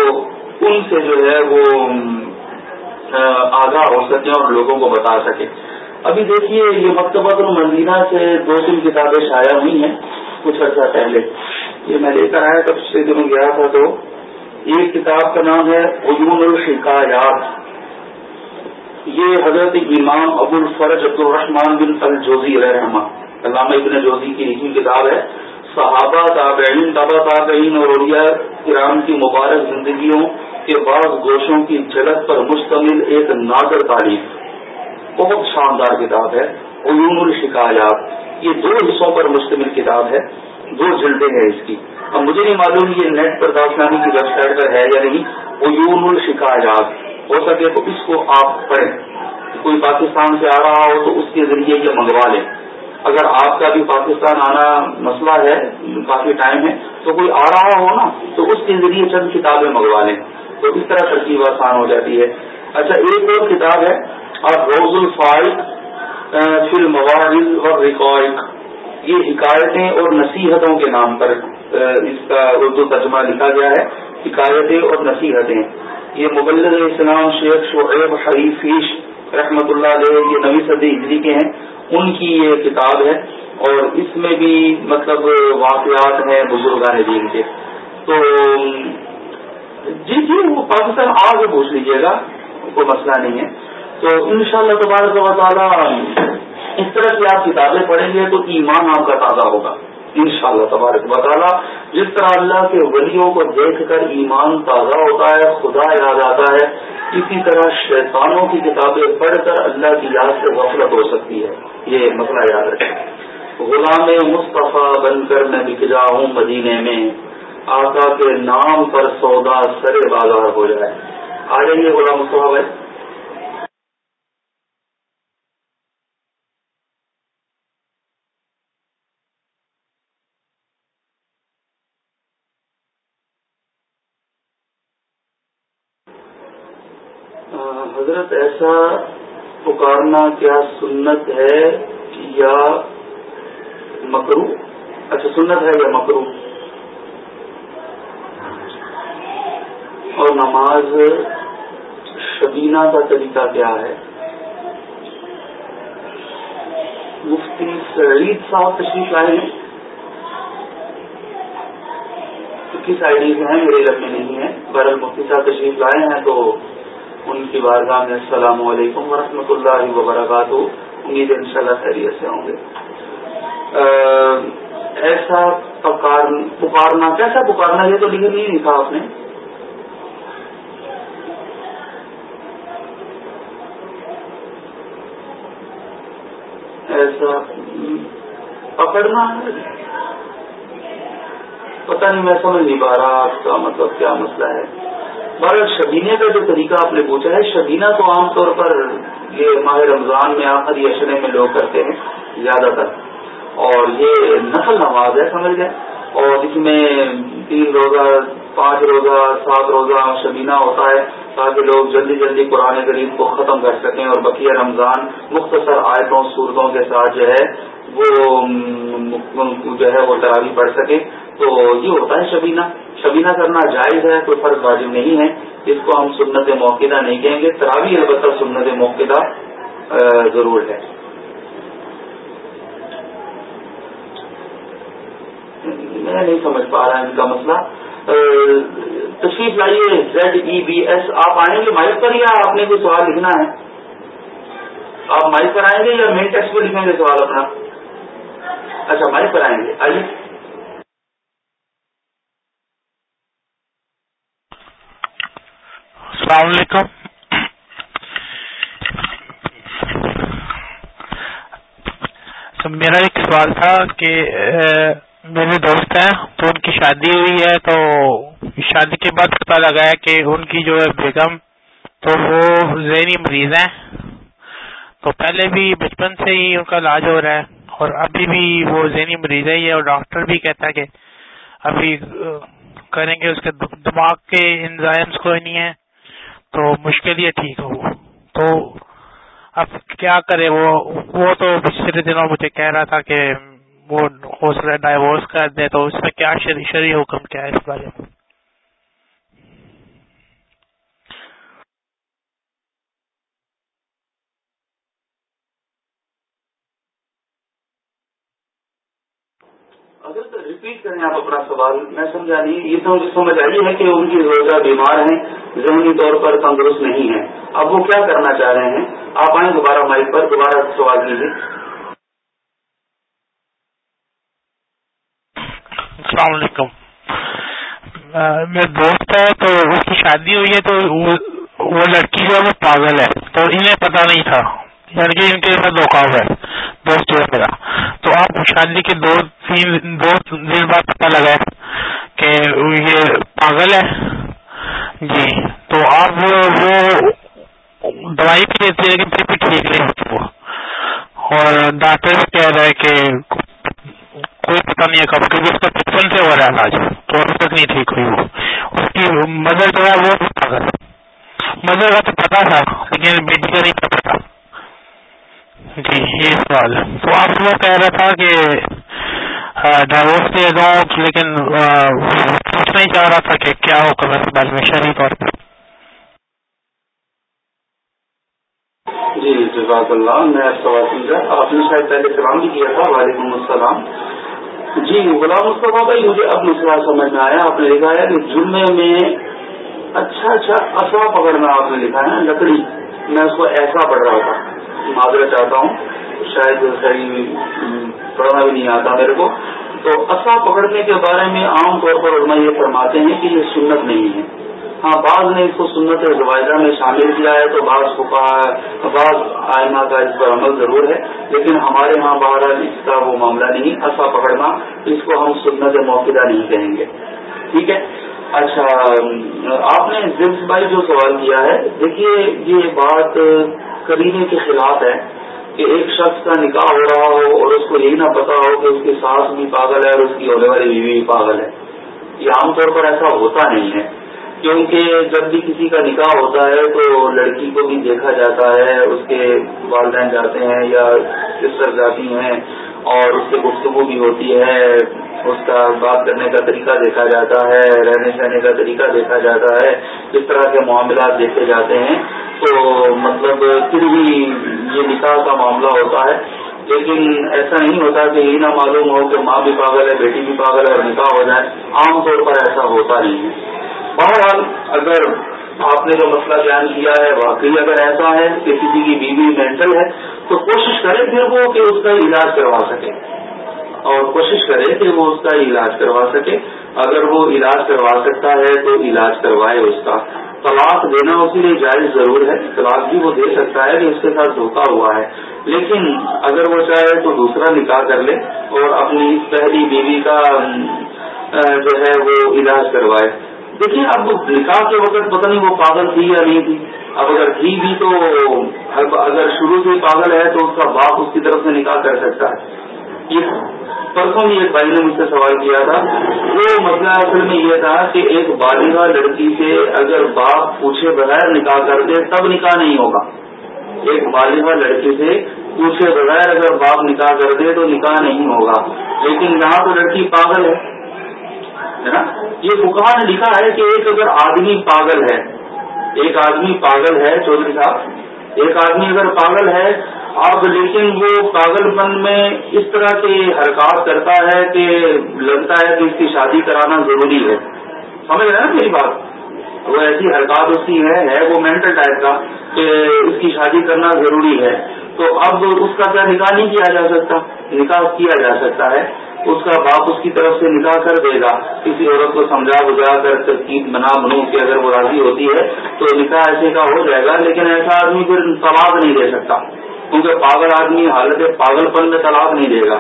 Speaker 1: ان سے جو ہے وہ آگاہ ہو سکے اور لوگوں کو بتا سکے ابھی دیکھیے، یہ مکتبہ المدینہ سے دو تین کتابیں شائع ہوئی ہیں، کچھ عرصہ پہلے۔ یہ میں لے کر آیا تب سے دنوں گیا تھا تو ایک کتاب کا نام ہے عجون الشکایات یہ حضرت امام ابو الفرج عبد الرحمان بن الجوزی علیہ رحمان علامہ ابن جوزی کی لکھی کتاب ہے۔ صحابہ تابعین تابا تابعین اور اولیاء کرام کی مبارک زندگیوں کے بعض گوشوں کی جھلک پر مشتمل ایک نادر تعریف بہت شاندار کتاب ہے، عیون الشکایات یہ دو حصوں پر مشتمل کتاب ہے۔ دو جلدیں ہیں اس کی۔ اب مجھے نہیں معلوم یہ نیٹ پر داستانی کی ویب سائٹ پر ہے یا نہیں۔ عیون الشکایات ہو سکے تو اس کو آپ پڑھیں۔ کوئی پاکستان سے آ رہا ہو تو اس کے ذریعے یہ منگوا لیں۔ اگر آپ کا بھی پاکستان آنا مسئلہ ہے کافی ٹائم ہے، تو کوئی آ رہا ہو نا، تو اس کے ذریعے چند کتابیں منگوا لیں۔ تو اس طرح ترکیب آسان ہو جاتی ہے۔ اچھا ایک اور کتاب ہے اور روز الفائق فل موارد اور ریکارڈ یہ حکایتیں اور نصیحتوں کے نام پر اس کا اردو ترجمہ لکھا گیا ہے، حکایتیں اور نصیحتیں۔ یہ مبلغ اسلام شیخ شعیب حریفیش رحمت اللہ علیہ یہ نوی صدی ہجری کے ہیں، ان کی یہ کتاب ہے۔ اور اس میں بھی مطلب واقعات ہیں بزرگان دین کے۔ تو جی جی وہ پاکستان آ کے پوچھ لیجیے گا، کوئی مسئلہ نہیں ہے۔ تو ان شاء اللہ تبارک تعالیٰ اس طرح کی آپ کتابیں پڑھیں گے تو ایمان آپ کا تازہ ہوگا۔ ان شاء اللہ تبارک بطالہ جس طرح اللہ کے ولیوں کو دیکھ کر ایمان تازہ ہوتا ہے، خدا یاد آتا ہے، اسی طرح شیطانوں کی کتابیں پڑھ کر اللہ کی یاد سے غفلت ہو سکتی ہے۔ یہ مسئلہ یاد رکھے غلام مصطفیٰ بن کر میں بک جاؤں مدینے میں۔ آقا کے نام پر سودا سر بازار ہو جائے۔ آ جائیے غلام مصطفیٰ بھائی۔ حضرت ایسا پکارنا کیا سنت ہے یا مکرو؟ اچھا سنت ہے یا مکرو؟ اور نماز شبینہ کا طریقہ کیا ہے؟ مفتی سعید صاحب تشریف لائے ہیں۔ کس آئی ڈی سے ہیں، میرے علم میں نہیں ہے برل مفتی صاحب تشریف لائے ہیں تو ان کی بارگاہ میں السلام علیکم ورحمۃ اللہ وبرکاتہ۔ امید ان شاء اللہ خیریت سے ہوں گے۔ ایسا پکارنا، کیسا پکارنا یہ تو لکھ نہیں لکھا آپ نے۔ ایسا، پکڑنا پتہ نہیں میں سمجھ نہیں پا رہا آپ کا مطلب کیا مسئلہ ہے۔ بہرحال شبینے کا جو طریقہ آپ نے پوچھا ہے، شبینہ تو عام طور پر یہ ماہ رمضان میں آخری اشرے میں لوگ کرتے ہیں، زیادہ تر۔ اور یہ نسل نماز ہے، سمجھ گئے؟ اور اس میں تین روزہ، پانچ روزہ، سات روزہ شبینہ ہوتا ہے تاکہ لوگ جلدی جلدی قرآن کریم کو ختم کر سکیں اور بقیہ رمضان مختصر آیتوں، صورتوں کے ساتھ جو ہے وہ جو ہے وہ تراوی پڑھ سکے تو یہ ہوتا ہے شبینہ۔ شبینہ کرنا جائز ہے، کوئی فرض واجب نہیں ہے۔ اس کو ہم سنت موقع نہیں کہیں گے۔ تراوی البتہ سنت موقع ضرور ہے۔ میں نہیں سمجھ پا رہا ان کا مسئلہ۔ تشریف لائیے۔ Z E B S. آپ آئیں گے مائک پر یا آپ نے کوئی سوال لکھنا ہے؟ آپ مائک پر آئیں گے یا مین ٹیکس پہ لکھیں گے سوال اپنا؟ اچھا مائک پر آئیں گے۔ آئیے۔
Speaker 3: السلام علیکم۔ میرا ایک سوال تھا کہ میرے دوست ہیں، تو ان کی شادی ہوئی ہے، تو شادی کے بعد پتا لگا ہے کہ ان کی جو ہے بیگم، تو وہ ذہنی مریض ہیں۔ تو پہلے بھی بچپن سے ہی ان کا علاج ہو رہا ہے، اور ابھی بھی وہ ذہنی مریض ہے اور ڈاکٹر بھی کہتا ہے کہ ابھی کریں گے اس کے دماغ کے انزائمس کوئی نہیں ہے۔ تو مشکل ہی ٹھیک ہو۔ تو اب کیا کرے وہ؟ وہ تو پچھلے دنوں مجھے کہہ رہا تھا کہ وہ حوصلہ ڈائیورس کر دے تو اس میں کیا شری حکم کیا ہے اس بارے میں؟
Speaker 1: اگر ریپیٹ کریں آپ اپنا سوال، میں سمجھا نہیں، یہ تو مجھے سمجھ آئی ہے کہ ان کی روزہ بیمار ہیں، ذہنی طور پر تندرست نہیں ہے اب وہ کیا کرنا چاہ رہے ہیں؟ آپ آئیں دوبارہ مائک پر، دوبارہ سوال لیجیے
Speaker 3: السلام علیکم۔ میرے دوست ہے تو اس کی شادی ہوئی ہے تو وہ لڑکی جو ہے وہ پاگل ہے، تو انہیں پتا نہیں تھا۔ یعنی کہ ان کے ساتھ دھوکا ہوا ہے، دوست جو ہے میرا۔ تو آپ شادی کے دو، تین، دو دن بعد پتا لگا کہ یہ پاگل ہے۔ جی تو آپ وہ دوائی بھی دیتے لیکن پھر بھی ٹھیک نہیں ہوتی وہ۔ اور ڈاکٹر بھی کہہ رہا ہے کہ کوئی پتہ نہیں ہے کب، کیونکہ اس کا بچپن سے ہو رہا ہے علاج۔ تو ابھی تک نہیں ٹھیک ہوئی وہ۔ اس کی مدر جو ہے وہ پاگل مدر کا تو پتا تھا، لیکن بیٹی کا نہیں پتا تھا۔ جی یہ سوال۔ تو آپ وہ کہہ رہا تھا کہ ڈائیورس دے دو لیکن پوچھنا ہی چاہ رہا تھا کہ کیا ہو کر بارے میں شہری طور پر
Speaker 1: جی جزاک اللہ، میں سوال سمجھا آپ نے شاید پہلے سلام بھی کیا تھا، وعلیکم السلام۔ جی غلام مصطفیٰ بھائی، مجھے اب مسئلہ سمجھ میں آیا۔ آپ نے لکھا ہے کہ جمعے میں اچھا اچھا اصا پکڑنا آپ نے لکھا ہے لکڑی۔ میں اس کو ایسا پڑھ رہا تھا۔ معذرت چاہتا ہوں. شاید صحیح پڑھنا بھی نہیں آتا میرے کو. تو اصا پکڑنے کے بارے میں عام طور پر علماء یہ فرماتے ہیں کہ یہ سنت نہیں ہے. ہاں بعض نے اس کو سنت زبائدہ میں شامل کیا ہے تو بعض کو بعض آئمہ کا اس پر عمل ضرور ہے. لیکن ہمارے ہاں بہرحال اس کا وہ معاملہ نہیں اصا پکڑنا اس کو ہم سنت موقع نہیں کہیں گے. ٹھیک ہے؟ اچھا آپ نے زمس بھائی جو سوال کیا ہے، دیکھیے یہ بات کرینے کے خلاف ہے کہ ایک شخص کا نکاح ہو رہا ہو اور اس کو یہی نہ پتا ہو کہ اس کی ساس بھی پاگل ہے اور اس کی ہونے والی بیوی بھی پاگل ہے۔ یہ عام طور پر ایسا ہوتا نہیں ہے، کیونکہ جب بھی کسی کا نکاح ہوتا ہے تو لڑکی کو بھی دیکھا جاتا ہے، اس کے والدین جاتے ہیں یا سسٹر جاتی ہیں۔ اور اس سے گفتگو بھی ہوتی ہے، اس کا بات کرنے کا طریقہ دیکھا جاتا ہے، رہنے سہنے کا طریقہ دیکھا جاتا ہے، اس طرح کے معاملات دیکھے جاتے ہیں۔ تو مطلب پھر بھی یہ نکاح کا معاملہ ہوتا ہے۔ لیکن ایسا نہیں ہوتا کہ یہ نہ معلوم ہو کہ ماں بھی پاگل ہے، بیٹی بھی پاگل ہے اور نکاح ہو جائے۔ عام طور پر ایسا ہوتا نہیں ہے۔ بہرحال اگر آپ نے جو مسئلہ بیان کیا ہے، واقعی اگر ایسا ہے کہ کسی کی بیوی مینٹل ہے، تو کوشش کرے پھر وہ کہ اس کا علاج کروا سکے۔ اور کوشش کرے کہ وہ اس کا علاج کروا سکے۔ اگر وہ علاج کروا سکتا ہے، تو علاج کروائے اس کا۔ طلاق دینا اسی لیے جائز ضرور ہے۔ طلاق بھی وہ دے سکتا ہے کہ اس کے ساتھ دھوکا ہوا ہے۔ لیکن اگر وہ چاہے تو دوسرا نکاح کر لے اور اپنی پہلی بیوی کا جو ہے وہ علاج کروائے۔ دیکھیے، اب نکاح کے وقت پتہ نہیں وہ پاگل تھی یا نہیں تھی۔ اب اگر تھی بھی تو اگر شروع سے پاگل ہے تو اس کا باپ اس کی طرف سے نکاح کر سکتا ہے۔ پرسوں میں ایک بھائی نے مجھ سے سوال کیا تھا۔ وہ مسئلہ اصل میں یہ تھا کہ ایک بالغ لڑکی سے اگر باپ پوچھے بغیر نکاح کر دے، تب نکاح نہیں ہوگا۔ ایک بالغ لڑکی سے پوچھے بغیر اگر باپ نکاح کر دے تو نکاح نہیں ہوگا۔ لیکن یہاں تو لڑکی پاگل ہے۔ نا؟ یہ فکا نے لکھا ہے کہ ایک اگر آدمی پاگل ہے، ایک آدمی پاگل ہے، چودھری صاحب، ایک آدمی اگر پاگل ہے، اب لیکن وہ پاگل پن میں اس طرح کے حرکات کرتا ہے کہ لگتا ہے کہ اس کی شادی کرانا ضروری ہے۔ سمجھ رہے ہیں میری بات؟ وہ ایسی حرکات اس کی ہے وہ مینٹل ٹائپ کا، کہ اس کی شادی کرنا ضروری ہے۔ تو اب اس کا کیا نکاح نہیں کیا جا سکتا؟ نکاح کیا جا سکتا ہے؟ اس کا باپ اس کی طرف سے نکاح کر دے گا۔ کسی عورت کو سمجھا بجا کر ترکیب بنا بنو کہ اگر وہ راضی ہوتی ہے تو نکاح ایسے کا ہو جائے گا، لیکن ایسا آدمی پھر طلاق نہیں دے سکتا۔ کیونکہ پاگل آدمی حالت پاگل پن میں طلاق نہیں دے گا۔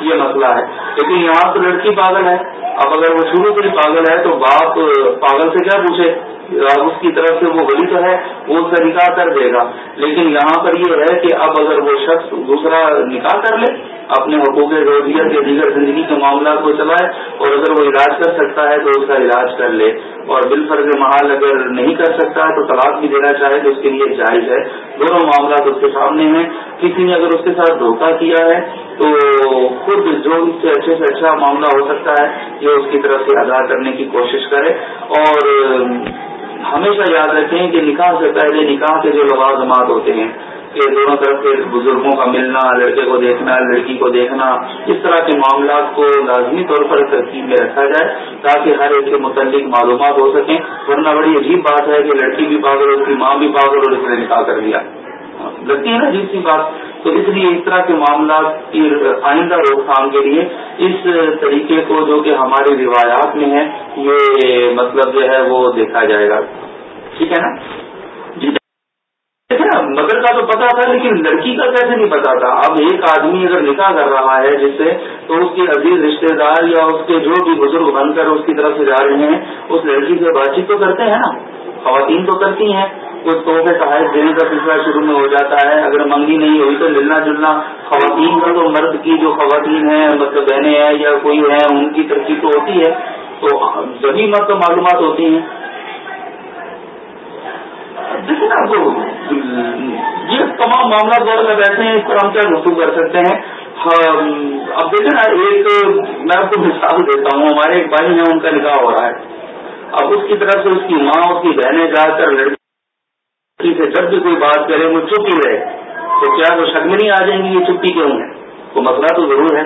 Speaker 1: یہ مسئلہ ہے۔ لیکن یہاں تو لڑکی پاگل ہے۔ اب اگر وہ شروع سے پاگل ہے تو باپ پاگل سے کیا پوچھے؟ اس کی طرف سے وہ ولی تو ہے، وہ اس کا نکاح کر دے گا۔ لیکن یہاں پر یہ ہے کہ اب اگر وہ شخص دوسرا نکاح کر لے، اپنے حقوق روزیت یا دیگر زندگی کے معاملات کو چلائے اور اگر وہ علاج کر سکتا ہے تو اس کا علاج کر لے۔ اور بال فرض محال اگر نہیں کر سکتا ہے تو طلاق بھی دینا چاہے تو اس کے لیے جائز ہے۔ دونوں معاملات اس کے سامنے ہیں۔ کسی نے اگر اس کے ساتھ دھوکہ کیا ہے تو خود جو اس سے اچھے سے اچھا معاملہ ہو سکتا ہے، یہ اس کی طرف سے ادا کرنے کی کوشش کرے۔ اور ہمیشہ یاد رکھیں کہ نکاح سے پہلے نکاح کے جو لوازمات ہوتے ہیں کہ دونوں طرف کے بزرگوں کا ملنا، لڑکے کو دیکھنا، لڑکی کو دیکھنا، اس طرح کے معاملات کو لازمی طور پر ترکیب میں رکھا جائے تاکہ ہر ایک کے متعلق معلومات ہو سکیں۔ ورنہ بڑی عجیب بات ہے کہ لڑکی بھی پاگل اس کی ماں بھی پاگل اور اس نے نکاح کر دیا لگتی ہے نا عجیب سی بات۔ تو اس لیے اس طرح کے معاملات کی آئندہ روک تھام کے لیے اس طریقے کو جو کہ ہماری روایات میں ہے یہ مطلب جو ہے وہ دیکھا جائے گا۔ ٹھیک ہے نا؟ جی۔ مگر کا تو پتا تھا، لیکن لڑکی کا کیسے نہیں پتا تھا؟ اب ایک آدمی اگر نکاح کر رہا ہے جس سے تو اس کے عزیز رشتے دار یا اس کے جو بھی بزرگ بن کر اس کی طرف سے جا رہے ہیں، اس لڑکی سے بات چیت تو کرتے ہیں نا۔ خواتین تو کرتی ہیں کچھ تحفے تحائف دینے کا سلسلہ شروع میں ہو جاتا ہے، اگر منگی نہیں ہوئی تو ملنا جلنا۔ خواتین کا تو مرد کی جو خواتین ہیں مطلب بہنیں ہیں یا کوئی ہیں، ان کی ترقی تو ہوتی ہے۔ تو جبھی مرد معلومات ہوتی ہیں۔ دیکھیں نا تو یہ تمام معاملات دور میں بیٹھے ہیں، اس پر ہم کیا گفتگو کر سکتے ہیں؟ اب دیکھیں نا، ایک، میں آپ کو مثال دیتا ہوں، ہمارے ایک بھائی ہیں، ان کا نکاح ہو رہا ہے۔ اب اس کی طرف سے اس کی ماں، اس کی بہنیں جا کر لڑکی سے جب بھی کوئی بات کرے، وہ چپ ہی رہے۔ تو کیا وہ شک میں نہیں آ جائیں گی یہ چپی کیوں ہے؟ وہ مسئلہ تو ضرور ہے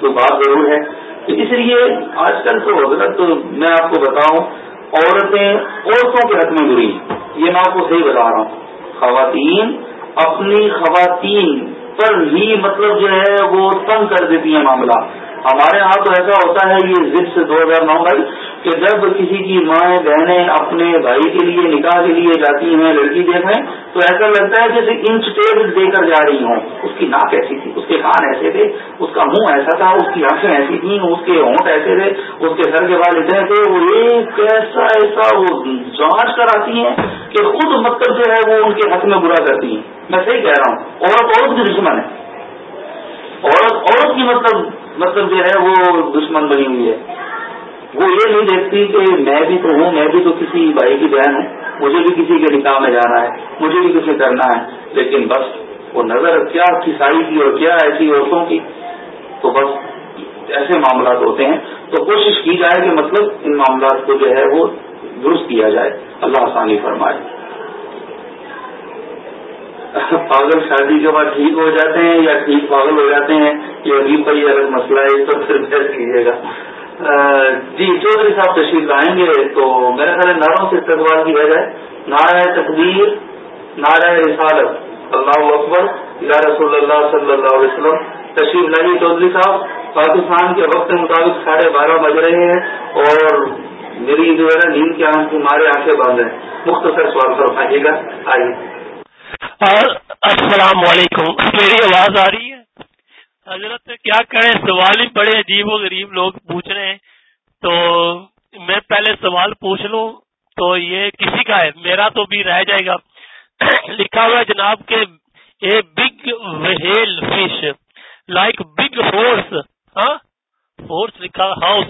Speaker 1: تو بات ضرور ہے۔ تو اس لیے آج کل تو حضرت، میں آپ کو بتاؤں، عورتیں عورتوں کے حق میں بری۔ یہ میں آپ کو صحیح بتا رہا ہوں۔ خواتین اپنی خواتین پر ہی مطلب جو ہے وہ تنگ کر دیتی ہیں معاملہ ہمارے ہاں تو ایسا ہوتا ہے، یہ ضد سے دو ہزار نو میں، کہ جب کسی کی مائیں، بہنیں اپنے بھائی کے لیے، نکاح کے لیے جاتی ہیں، لڑکی دیکھیں تو ایسا لگتا ہے جیسے انچ ٹیپ دے کر جا رہی ہوں۔ اس کی ناک ایسی تھی، اس کے کان ایسے تھے، اس کا منہ ایسا تھا، اس کی آنکھیں ایسی تھیں، اس کے ہونٹ ایسے تھے، اس کے سر کے بال اتنے تھے۔ وہ ایک ایسا ایسا وہ جانچ کراتی ہیں کہ خود مطلب جو ہے وہ ان کے حق میں برا کرتی ہیں۔ میں صحیح کہہ رہا ہوں، عورت عورت کی دشمن ہے۔ عورت عورت کی مطلب مطلب جو ہے وہ دشمن بنی ہوئی ہے۔ وہ یہ نہیں دیکھتی کہ میں بھی تو ہوں، میں بھی تو کسی بھائی کی بہن ہوں۔ مجھے بھی کسی کے نکاح میں جانا ہے، مجھے بھی کسی کرنا ہے۔ لیکن بس وہ نظر کیا کسائی کی اور کیا ایسی عورتوں کی؟ تو بس ایسے معاملات ہوتے ہیں۔ تو کوشش کی جائے کہ مطلب ان معاملات کو جو ہے وہ درست کیا جائے۔ اللہ آسانی فرمائے۔ پاگل شادی کے بعد ٹھیک ہو جاتے ہیں یا ٹھیک پاگل ہو جاتے ہیں، یہ ابھی پر یہ الگ مسئلہ ہے اس پر پھر بحث کیجیے گا۔ جی چودھری صاحب تشریف لائیں گے، تو میرے خیال ناروں سے استقبال کیا جائے نعرہ تقدیر، نعرہ رسالت، اللہ اکبر، یا رسول اللہ صلی اللہ علیہ وسلم۔ تشریف لائیے چودھری صاحب۔ پاکستان کے وقت کے مطابق ساڑھے بارہ بج رہے ہیں اور میری جو ہے نا نیند کے آنکھ ہمارے آنکھیں بند ہیں۔ مختصر سوال فرمائیے گا۔ آئیے۔
Speaker 4: السلام علیکم۔ میری آواز آ رہی ہے؟ حضرت، کیا کریں؟ سوال ہی بڑے عجیب و غریب لوگ پوچھ رہے ہیں۔ تو میں پہلے سوال پوچھ لوں تو یہ کسی کا ہے؟ میرا تو بھی رہ جائے گا۔ لکھا ہوا جناب کے a big whale fish like big horse ہاں؟ ہورس لکھا ہاؤس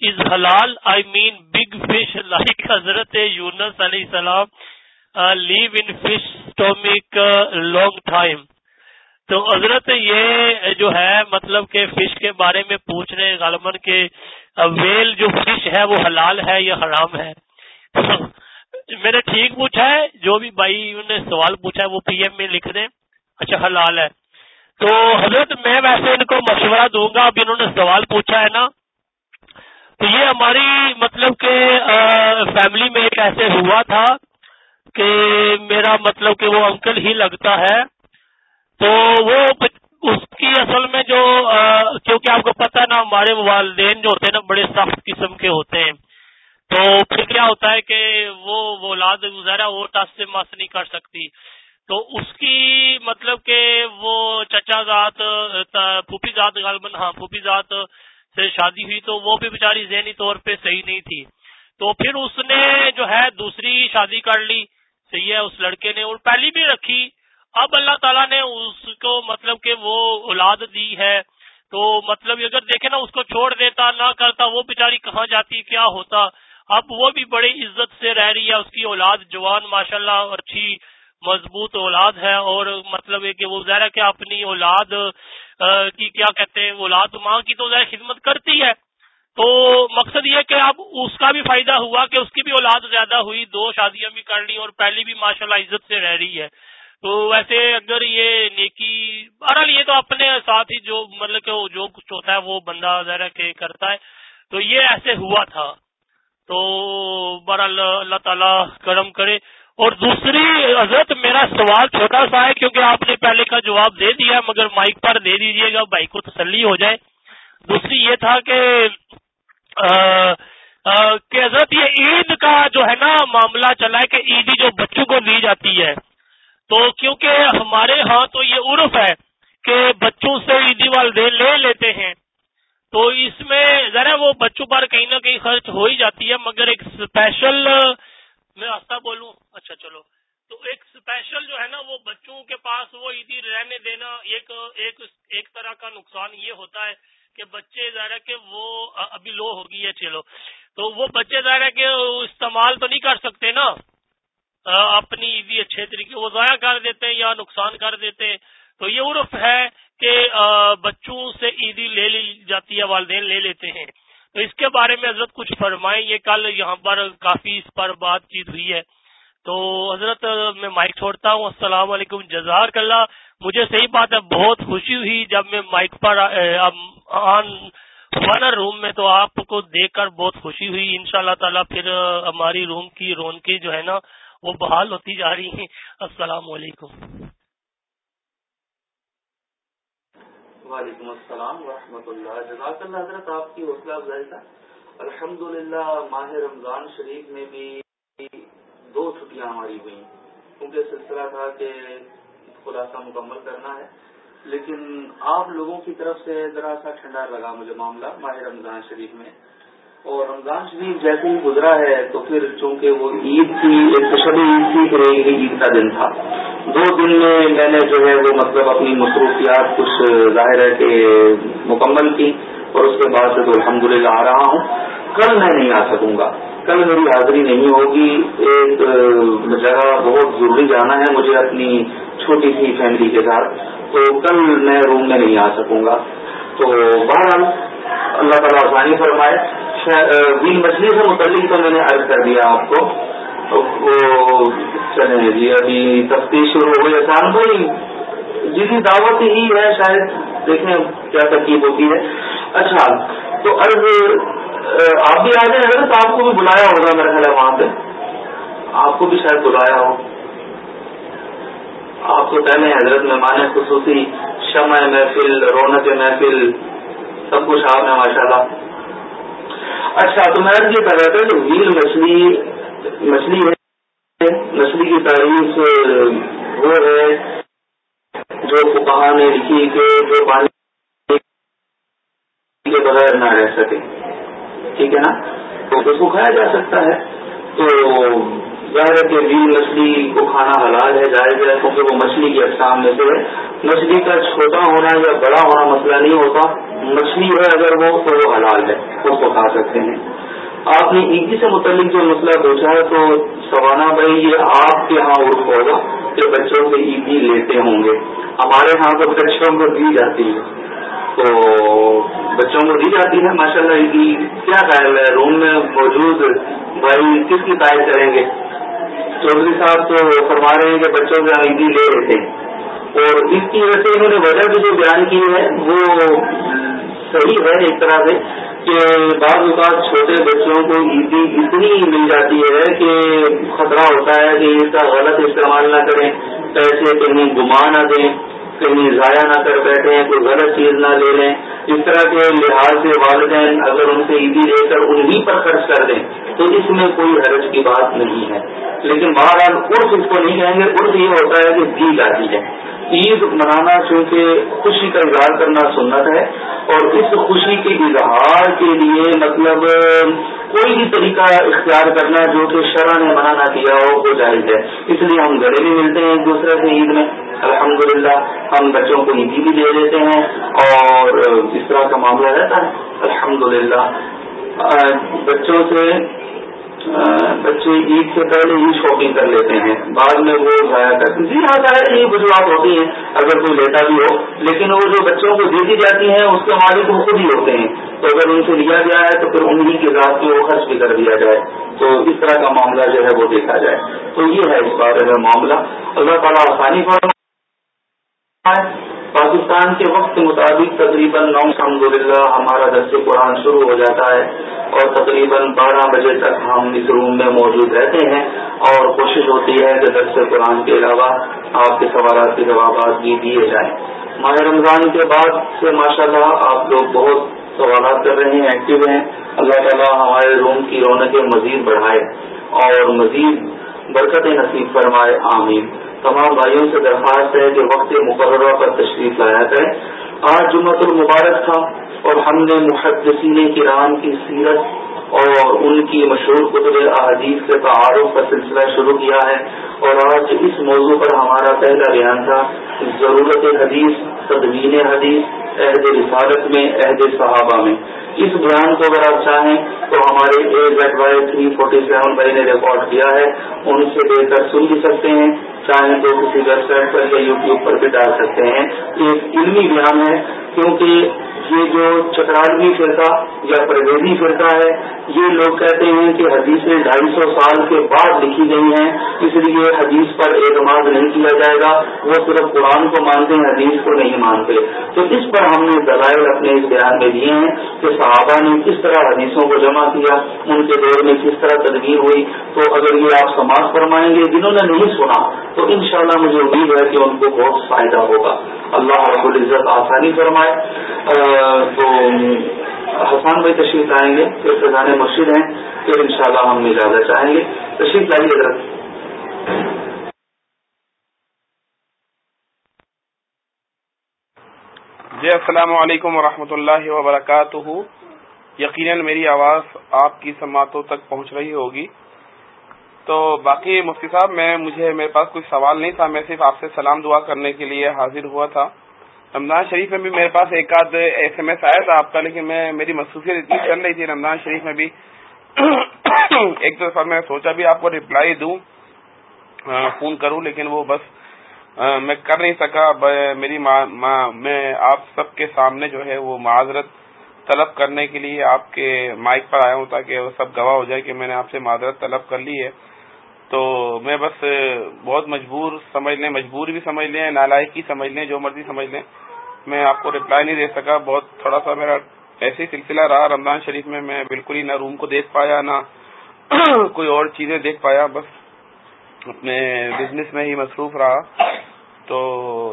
Speaker 4: از حلال I mean big fish like حضرت یونس علیہ السلام۔ Live in fish stomach long time. تو حضرت یہ جو ہے مطلب کہ فش کے بارے میں پوچھ رہے غالباً کے ویل جو فش ہے، وہ حلال ہے یا حرام ہے؟ <laughs> میں نے ٹھیک پوچھا ہے، جو بھی بھائی نے سوال پوچھا ہے، وہ پی ایم میں لکھ دیں اچھا حلال ہے۔ تو حضرت میں ویسے ان کو مشورہ دوں گا، اب انہوں نے سوال پوچھا ہے نا۔ تو یہ ہماری مطلب کہ فیملی میں ایک ایسے ہوا تھا۔ کہ میرا مطلب کہ وہ انکل ہی لگتا ہے، تو وہ اس کی اصل میں جو کیونکہ آپ کو پتا نا، ہمارے والدین جو ہوتے ہیں نا، بڑے سخت قسم کے ہوتے ہیں۔ تو پھر کیا ہوتا ہے کہ وہ اولاد گزارا وہ ٹس سے مس نہیں کر سکتی۔ تو اس کی مطلب کہ وہ چچا ذات پھوپھی ذات غالباً ہاں پھوپھی ذات سے شادی ہوئی تو وہ بھی بیچاری ذہنی طور پہ صحیح نہیں تھی۔ تو پھر اس نے جو ہے دوسری شادی کر لی۔ صحیح ہے، اس لڑکے نے اور پہلی بھی رکھی۔ اب اللہ تعالیٰ نے اس کو مطلب کہ وہ اولاد دی ہے۔ تو مطلب اگر دیکھے نا، اس کو چھوڑ دیتا، نہ کرتا، وہ بیچاری کہاں جاتی، کیا ہوتا؟ اب وہ بھی بڑی عزت سے رہ رہی ہے، اس کی اولاد جوان ماشاء اللہ اچھی، مضبوط اولاد ہے۔ اور مطلب ہے کہ وہ ظاہر کہ اپنی اولاد کی کیا کہتے ہیں، اولاد ماں کی تو ظاہر خدمت کرتی ہے۔ تو مقصد یہ کہ اب اس کا بھی فائدہ ہوا کہ اس کی بھی اولاد زیادہ ہوئی، دو شادیاں بھی کر لی اور پہلی بھی ماشاءاللہ عزت سے رہ رہی ہے۔ تو ویسے اگر یہ نیکی، بہرحال یہ تو اپنے ساتھ ہی جو مطلب کہ جو کچھ ہوتا ہے، وہ بندہ ذرا کہ کرتا ہے۔ تو یہ ایسے ہوا تھا۔ تو بہرحال اللہ تعالیٰ کرم کرے۔ اور دوسری، حضرت میرا سوال چھوٹا سا ہے، کیونکہ آپ نے پہلے کا جواب دے دیا، مگر مائک پر دے دیجیے گا، بھائی کو تسلی ہو جائے۔ دوسری یہ تھا کہ کہ حضرت یہ عید کا جو ہے نا معاملہ چلا ہے کہ عیدی جو بچوں کو دی جاتی ہے، تو کیونکہ ہمارے ہاں تو یہ عرف ہے کہ بچوں سے عیدی والدین لے لیتے ہیں، تو اس میں ذرا وہ بچوں پر کہیں نہ کہیں خرچ ہو ہی جاتی ہے۔ مگر ایک اسپیشل میں راستہ بولوں؟ اچھا چلو۔ تو ایک اسپیشل جو ہے نا وہ بچوں کے پاس وہ عیدی رہنے دینا ایک ایک ایک طرح کا نقصان یہ ہوتا ہے کہ بچے ظاہر کہ وہ ابھی لو ہوگی ہے چلو تو وہ بچے ظاہر کہ استعمال تو نہیں کر سکتے نا۔ اپنی عیدی اچھے طریقے وہ ضائع کر دیتے ہیں یا نقصان کر دیتے ہیں۔ تو یہ عرف ہے کہ بچوں سے عیدی لے لی جاتی ہے، والدین لے لیتے ہیں۔ تو اس کے بارے میں حضرت کچھ فرمائیں۔ یہ کل یہاں پر کافی اس پر بات چیت ہوئی ہے۔ تو حضرت، میں مائک چھوڑتا ہوں۔ السلام علیکم۔ جزاک اللہ۔ مجھے صحیح بات ہے، بہت خوشی ہوئی جب میں مائک پر آن روم میں تو آپ کو دیکھ کر بہت خوشی ہوئی۔ ان شاء اللہ تعالیٰ پھر ہماری روم کی رونقی جو ہے نا، وہ بحال ہوتی جا رہی ہیں۔ السلام علیکم۔
Speaker 1: وعلیکم السلام ورحمۃ اللہ۔ جزاک اللہ حضرت، آپ کی حوصلہ افزائی کا۔ الحمد للہ ماہ رمضان شریف میں بھی دو چھٹیاں ہماری ہوئی کیونکہ سلسلہ تھا کہ خلاصہ مکمل کرنا ہے۔ لیکن آپ لوگوں کی طرف سے ذرا سا ٹھنڈا لگا مجھے معاملہ ماہ رمضان شریف میں۔ اور رمضان شریف جیسے ہی گزرا ہے تو پھر چونکہ وہ عید تھی ایک شبی عید تھی، پھر ایک ہی عید کا دن تھا۔ دو دن میں میں نے جو ہے وہ مطلب اپنی مصروفیات کچھ ظاہر ہے کہ مکمل کی اور اس کے بعد سے تو الحمد آ رہا ہوں۔ کل میں نہیں آ سکوں گا۔ کل میری حاضری نہیں ہوگی۔ ایک جگہ بہت ضروری جانا ہے، مجھے اپنی چھوٹی سی فیملی کے ساتھ، تو کل میں روم میں نہیں آ سکوں گا۔ تو بہرحال، اللہ تعالیٰ آسانی فرمائے۔ بیل مچھلی سے متعلق تو میں نے عرض کر دیا آپ کو۔ وہ چلیں جی ابھی تفتیش شروع ہو گئی آسان بھائی جی جی دعوت ہی ہے شاید۔ دیکھیں کیا ترکیب ہوتی ہے۔ اچھا تو عرض آپ بھی آ جائیں۔ اگر تو آپ کو بھی بلایا ہوگا میرا خیال ہے وہاں پہ۔ آپ کو بھی شاید بلایا ہو۔ آپ کو پہلے حضرت مہمان خصوصی شمع محفل، رونق محفل، سب کچھ آپ نے ماشاء اللہ اچھا تو میں یہ کر رہا تھا کہ ویل مچھلی مچھلی ہے، مچھلی کی تعریف وہ ہے جو کہاں نے لکھی کہ جو پانی کے بغیر نہ رہ سکے۔ ٹھیک ہے نا؟ تو اس کو کھایا جا سکتا ہے۔ تو ظاہر ہے کہ بیل مچھلی کو کھانا حلال ہے جائز ہے کیونکہ وہ مچھلی کی اقسام میں سے ہے۔ مچھلی کا چھوٹا ہونا یا بڑا ہونا مسئلہ نہیں ہوتا۔ مچھلی ہے اگر وہ، تو وہ حلال ہے، اس کو کھا سکتے ہیں۔ آپ نے عیدی سے متعلق جو مسئلہ پوچھا ہے، تو سوانا بھائی، یہ آپ کے ہاں عرف ہوگا کہ بچوں سے عیدی لیتے ہوں گے۔ ہمارے ہاں تو بچوں کو دی جاتی ہے۔ تو بچوں کو دی جاتی ہے ماشاء اللہ عیدی کیا خیال ہے؟ روم میں موجود بھائی کس کی تعریف کریں گے؟ چودھری صاحب تو فرما رہے ہیں کہ بچوں سے عیدی لے لیتے ہیں اور اس کی وجہ سے انہوں نے وجہ بھی جو بیان کی ہے، وہ صحیح ہے ایک طرح سے کہ بعض اوقات چھوٹے بچوں کو عیدی اتنی مل جاتی ہے کہ خطرہ ہوتا ہے کہ اس کا غلط استعمال نہ کریں، پیسے کہیں گما نہ دیں، کہیں ضائع نہ کر بیٹھے کوئی غلط چیز نہ لے لیں۔ اس طرح کے لحاظ سے والدین اگر ان سے عیدی لے کر انہیں پر خرچ کر دیں، تو اس میں کوئی حرج کی بات نہیں ہے۔ لیکن بہرحال عرف اس کو نہیں کہیں گے، عرف یہ ہوتا ہے کہ دی جاتی ہے۔ عید منانا چونکہ خوشی کا اظہار کرنا سنت ہے اور اس خوشی کے اظہار کے لیے مطلب کوئی بھی طریقہ اختیار کرنا جو کہ شرح نے منع نہ کیا ہو، وہ جائز ہے۔ اس لیے ہم گلے بھی ملتے ہیں ایک دوسرے سے عید میں۔ الحمدللہ، ہم بچوں کو عیدی بھی دے دیتے ہیں اور اس طرح کا معاملہ رہتا ہے۔ الحمدللہ۔ بچوں سے بچے عید سے پہلے ہی شاپنگ کر لیتے ہیں۔ بعد میں وہ ضائع کرتے ہیں۔ جی ہاں ظاہر یہ وجوہات ہوتی ہیں۔ اگر کوئی لیتا بھی ہو، لیکن وہ جو بچوں کو دے دی جاتی ہیں، اس کے مالک وہ خود ہی ہوتے ہیں۔ تو اگر ان سے لیا گیا ہے، تو پھر انہیں کی ذات کو وہ خرچ بھی کر دیا جائے۔ تو اس طرح کا معاملہ جو ہے وہ دیکھا جائے۔ تو یہ ہے اس بارے میں معاملہ۔ اللہ تعالیٰ آسانی پر پاکستان کے وقت کے مطابق تقریباً نو الحمد للہ ہمارا درس قرآن شروع ہو جاتا ہے اور تقریباً بارہ بجے تک ہم اس روم میں موجود رہتے ہیں اور کوشش ہوتی ہے کہ درس قرآن کے علاوہ آپ کے سوالات کے جوابات بھی دیے جائیں۔ ماہ رمضان کے بعد سے ماشاء اللہ آپ لوگ بہت سوالات کر رہے ہیں، ایکٹیو ہیں۔ اللہ تعالیٰ ہمارے روم کی رونقیں مزید بڑھائے اور مزید برکت نصیب فرمائے، آمین۔ تمام بھائیوں سے درخواست ہے کہ وقت مقررہ پر تشریف لایا کریں۔ آج جمعہ المبارک تھا اور ہم نے محدثین کرام کی سیرت اور ان کی مشہور قطب احادیث کے تعارف کا سلسلہ شروع کیا ہے اور آج اس موضوع پر ہمارا پہلا بیان تھا، ضرورت حدیث، تدوین حدیث، عہد رسالت میں، عہد صحابہ میں۔ اس بیان کو اگر آپ چاہیں تو ہمارے A Z Y three forty seven بھائی نے ریکارڈ کیا ہے، ان سے دے کر سن بھی سکتے ہیں، چاہیں تو کسی ویب سائٹ پر یا یوٹیوب پر بھی ڈال سکتے ہیں۔ ایک علمی بیان ہے، کیونکہ یہ جو چترالی فرقہ یا پرویزی فرقہ ہے، یہ لوگ کہتے ہیں کہ حدیثیں ڈھائی سو سال کے بعد لکھی گئی ہیں، اس لیے حدیث پر اعتماد نہیں کیا جائے گا، وہ صرف قرآن کو مانتے ہیں، حدیث کو نہیں مانتے۔ تو اس پر ہم نے دلائل اپنے اس بیان میں دیے ہیں کہ صحابہ نے کس طرح حدیثوں کو جمع کیا، ان کے دور میں کس طرح تدبیر ہوئی۔ تو اگر یہ آپ سماج فرمائیں گے، جنہوں نے نہیں سنا، تو انشاءاللہ مجھے امید ہے کہ ان کو بہت فائدہ ہوگا۔ اللہ رب العزت آسانی فرمائے۔ تو حسان بھائی تشریف لائیں گے، پھر فضان مرشد ہیں، پھر انشاءاللہ ہم اجازت چاہیں گے۔ تشریف لائیے حضرت
Speaker 5: جی السلام علیکم ورحمۃ اللہ وبرکاتہ۔ یقیناً میری آواز آپ کی سماعتوں تک پہنچ رہی ہوگی۔ تو باقی مفتی صاحب، میں، مجھے، میرے پاس کوئی سوال نہیں تھا، میں صرف آپ سے سلام دعا کرنے کے لیے حاضر ہوا تھا۔ رمضان شریف میں بھی میرے پاس ایک آدھ ایس ایم ایس آیا تھا آپ کا، لیکن میں، میری مصروفیت اتنی چل رہی تھی رمضان شریف میں بھی۔ ایک دفعہ میں سوچا بھی آپ کو ریپلائی دوں فون کروں، لیکن وہ بس میں کر نہیں سکا۔ میری میں آپ سب کے سامنے جو ہے وہ معذرت طلب کرنے کے لیے آپ کے مائک پر آیا ہوں تاکہ وہ سب گواہ ہو جائے کہ میں نے آپ سے معذرت طلب کر لی ہے۔ تو میں بس بہت مجبور سمجھ لیں مجبور بھی سمجھ لیں نالائقی سمجھ لیں، جو مرضی سمجھ لیں۔ میں آپ کو رپلائی نہیں دے سکا، بہت تھوڑا سا میرا ایسے ہی سلسلہ رہا رمضان شریف میں میں بالکل ہی نہ روم کو دیکھ پایا، نہ <clears throat> کوئی اور چیزیں دیکھ پایا، بس اپنے بزنس میں ہی مصروف رہا۔ تو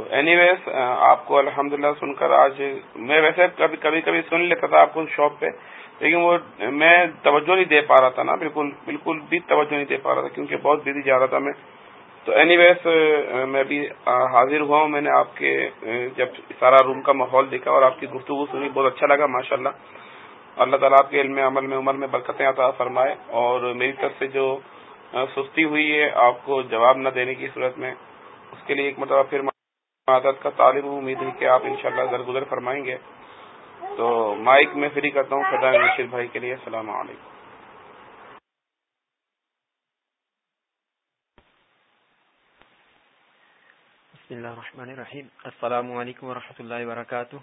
Speaker 5: اینی ویز آپ کو الحمدللہ سن کر آج میں ویسے کبھی کبھی کبھی سن لیتا تھا آپ کو شاپ پہ۔ لیکن وہ میں توجہ نہیں دے پا رہا تھا نا، بالکل بالکل بھی توجہ نہیں دے پا رہا تھا کیونکہ بہت بزی جا رہا تھا میں۔ تو اینی ویز میں بھی حاضر ہوا ہوں، میں نے آپ کے جب سارا روم کا ماحول دیکھا اور آپ کی گفتگو سنی، بہت اچھا لگا ماشاء اللہ اللہ تعالیٰ آپ کے علم عمل میں، عمر میں برکتیں عطا فرمائے اور میری طرف سے جو سستی ہوئی ہے، آپ کو جواب نہ دینے کی صورت میں، اس کے لیے ایک مرتبہ پھر عادت کا تعلیم امید ہے کہ آپ انشاءاللہ شاء درگزر فرمائیں گے۔ تو مائک میں فری کرتا ہوں خدا رشید بھائی کے لیے السلام علیکم۔
Speaker 6: بسم اللہ الرحمن الرحیم۔ السلام علیکم ورحمۃ اللہ وبرکاتہ۔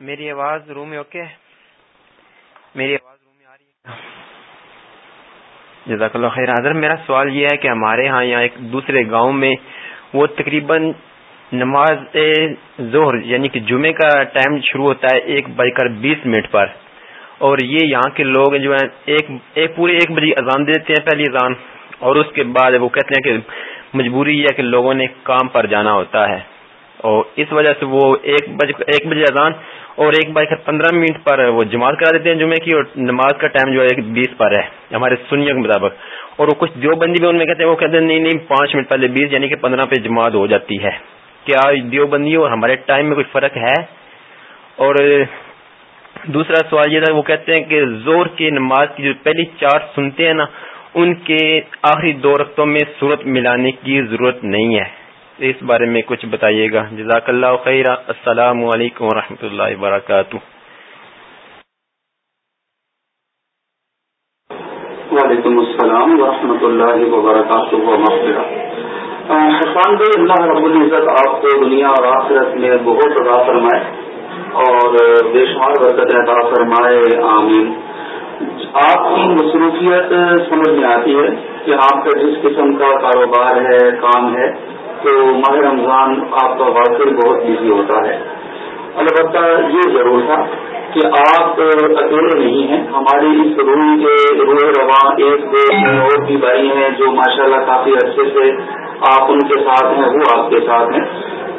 Speaker 6: میری آواز روم میں اوکے میری آواز روم میں آ رہی ہے۔ جزاک اللہ خیر۔ حضرت میرا سوال یہ ہے کہ ہمارے ہاں یہاں ایک دوسرے گاؤں میں وہ تقریباً نماز ظہر یعنی کہ جمعے کا ٹائم شروع ہوتا ہے ایک بج کر بیس منٹ پر اور یہ یہاں کے لوگ جو ہیں ایک ایک پورے ایک بجے اذان دیتے ہیں پہلی اذان اور اس کے بعد وہ کہتے ہیں کہ مجبوری یہ ہے کہ لوگوں نے کام پر جانا ہوتا ہے اور اس وجہ سے وہ ایک بج ایک بجے اذان اور ایک بج کر پندرہ منٹ پر وہ جماعت کرا دیتے ہیں جمعے کی اور نماز کا ٹائم جو ہے بیس پر ہے ہمارے سنیوں کے مطابق اور وہ کچھ دیو بندی بھی ان میں کہتے ہیں وہ کہتے ہیں نہیں نہیں، پانچ منٹ پہلے بیس یعنی کہ پندرہ پہ جماعت ہو جاتی ہے۔ کیا دیو بندی اور ہمارے ٹائم میں کوئی فرق ہے؟ اور دوسرا سوال یہ تھا، وہ کہتے ہیں کہ زور کی نماز کی جو پہلی چار سنتے ہیں نا، ان کے آخری دو رقطوں میں صورت ملانے کی ضرورت نہیں ہے۔ اس بارے میں کچھ بتائیے گا۔ جزاک اللہ خیر۔ السلام علیکم و اللہ وبرکاتہ۔
Speaker 1: وعلیکم السلام ورحمۃ اللہ وبرکاتہ۔ حسان بھائی، اللہ رب العزت آپ کو دنیا اور آخرت میں بہت ادا فرمائے اور بے شمار برکت عطا فرمائے، آمین۔ آپ کی مصروفیت سمجھ میں آتی ہے کہ آپ کا جس قسم کا کاروبار ہے، کام ہے، تو ماہ رمضان آپ کا واقعی بہت بزی ہوتا ہے۔ البتہ یہ ضرور تھا کہ آپ اکیلے نہیں ہیں۔ ہماری اس روح کے روح رواں ایک دو اور بھی بھائی ہیں جو ماشاءاللہ کافی اچھے سے آپ ان کے ساتھ ہیں، وہ آپ کے ساتھ ہیں۔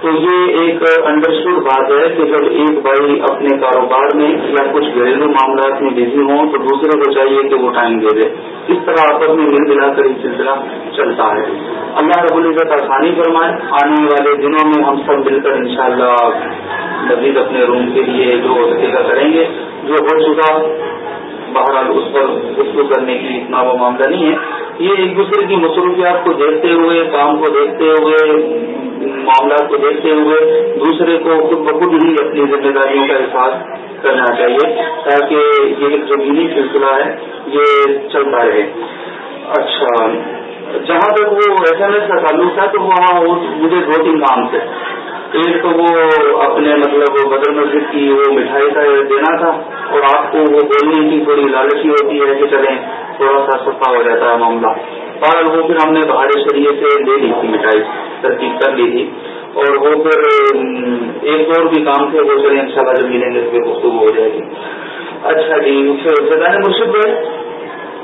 Speaker 1: تو یہ ایک انڈرسٹوڈ بات ہے کہ جب ایک بھائی اپنے کاروبار میں یا کچھ گھریلو معاملات میں بزی ہوں تو دوسرے کو چاہیے کہ وہ ٹائم دے دے۔ اس طرح آپس میں مل ملا کر یہ سلسلہ چلتا ہے۔ اللہ رب العزت آسانی فرمائے۔ آنے والے دنوں میں ہم سب مل کر انشاءاللہ مزید اپنے روم کے لیے جو سکا کریں گے۔ جو ہو چکا بہرحال اس پر گفتگو کرنے کی اتنا وہ معاملہ نہیں ہے۔ یہ ایک دوسرے کی مصروفیات کو دیکھتے ہوئے، کام کو دیکھتے ہوئے، معاملات کو دیکھتے ہوئے دوسرے کو خود بخود ہی اپنی ذمہ داریوں کا احساس کرنا چاہیے تاکہ یہ ایک جو سلسلہ ہے، یہ چلتا رہے۔ اچھا جہاں تک وہ ایس ایم ایس کا تعلق تھا تو وہاں مجھے دو تین کام تھے ایک تو وہ اپنے مطلب بدر مسجد کی وہ مٹھائی کا دینا تھا اور آپ کو وہ بولنے کی تھوڑی لالچی ہوتی ہے کہ چلیں تھوڑا سا سستا ہو جاتا ہے معاملہ۔ بہرحال وہ پھر ہم نے بہار شریعے سے لے لی تھی مٹھائی، ترکیب کر لی تھی۔ اور وہ پھر ایک اور بھی کام تھے، وہ چلیں ان شاء اللہ جب ملیں گے تو پھر گفتگو ہو جائے گی۔ اچھا جی سردار مرشد بھائی،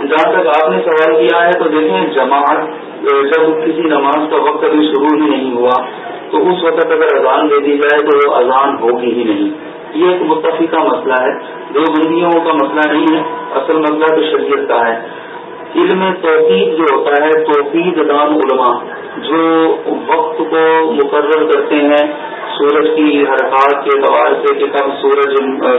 Speaker 1: جہاں تک آپ نے سوال کیا ہے تو دیکھیں، جماعت، جب کسی نماز کا وقت ابھی شروع ہی نہیں ہوا۔ تو اس وقت اگر اذان دے دی جائے تو وہ اذان ہوگی ہی نہیں۔ یہ ایک متفقہ مسئلہ ہے۔ دو بندیوں کا مسئلہ نہیں ہے، اصل مسئلہ تو شریعت کا ہے۔ علم توحید جو ہوتا ہے، توحید دان علماء، جو وقت کو مقرر کرتے ہیں سورج کی حرکات کے اعتبار سے کہ کب سورج،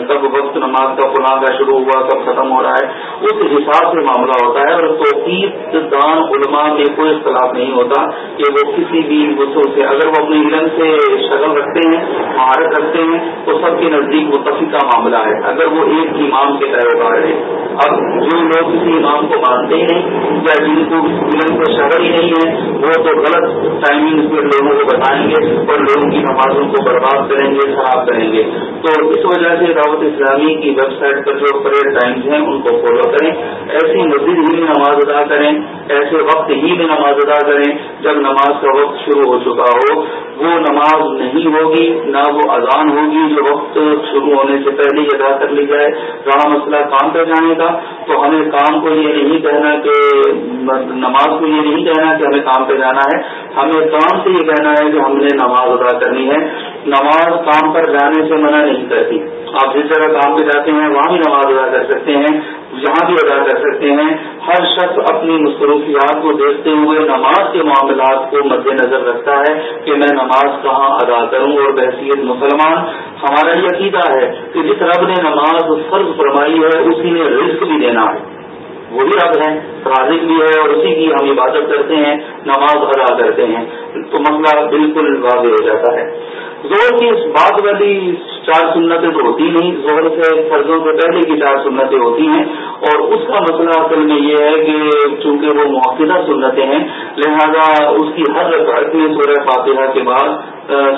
Speaker 1: کب وقت نماز کا فلاں کا شروع ہوا، کب ختم ہو رہا ہے، اس حساب سے معاملہ ہوتا ہے۔ اور توقیت دان علماء میں کوئی اختلاف نہیں ہوتا کہ وہ کسی بھی غصوں سے، اگر وہ اپنے علم سے شکل رکھتے ہیں، مہارت رکھتے ہیں، تو سب کے نزدیک متفقہ معاملہ ہے۔ اگر وہ ایک امام کے پیروکار ہے اب جو لوگ کسی امام کو مانتے ہی نہیں یا جن کو علم سے شکل ہی نہیں ہے، وہ تو غلط ٹائمنگ پہ لوگوں کو بتائیں گے اور لوگوں کی نمازوں کو برباد کریں گے، خراب کریں گے۔ تو اس وجہ سے دعوت اسلامی کی ویب سائٹ پر جو پریئر ٹائمز ہیں، ان کو فالو کریں۔ ایسی مسجد ہی میں نماز ادا کریں، ایسے وقت ہی میں نماز ادا کریں جب نماز کا وقت شروع ہو چکا ہو۔ وہ نماز نہیں ہوگی، نہ وہ اذان ہوگی جو وقت شروع ہونے سے پہلے ہی ادا کر لی جائے۔ رہا مسئلہ کام پہ جانے کا۔ تو ہمیں کام کو یہ نہیں کہنا کہ نماز کو یہ نہیں کہنا کہ ہمیں کام پہ جانا ہے۔ ہمیں کام سے یہ کہنا ہے کہ ہم نے نماز ادا کرنی ہے۔ نماز کام پر جانے سے منع نہیں کرتی۔ آپ جس جگہ کام پہ جاتے ہیں، وہاں بھی نماز ادا کر سکتے ہیں، یہاں بھی ادا کر سکتے ہیں۔ ہر شخص اپنی مصروفیات کو دیکھتے ہوئے نماز کے معاملات کو مد نظر رکھتا ہے کہ میں نماز کہاں ادا کروں۔ اور بحثیت مسلمان، ہمارا یہ عقیدہ ہے کہ جس رب نے نماز فرض فرمائی ہے، اسی نے رزق بھی دینا ہے۔ وہی رب ہے رازق بھی ہے اور اسی کی ہم عبادت کرتے ہیں، نماز ادا کرتے ہیں۔ تو مسئلہ بالکل واضح ہو جاتا ہے۔ زور کی بات والی چار سنتیں تو ہوتی نہیں۔ زور سے فرضوں سے پہلے کی چار سنتیں ہوتی ہیں۔ اور اس کا مسئلہ اصل میں یہ ہے کہ چونکہ وہ موقع سنتیں ہیں، لہذا اس کی ہر رکعت میں سورہ فاتحہ کے بعد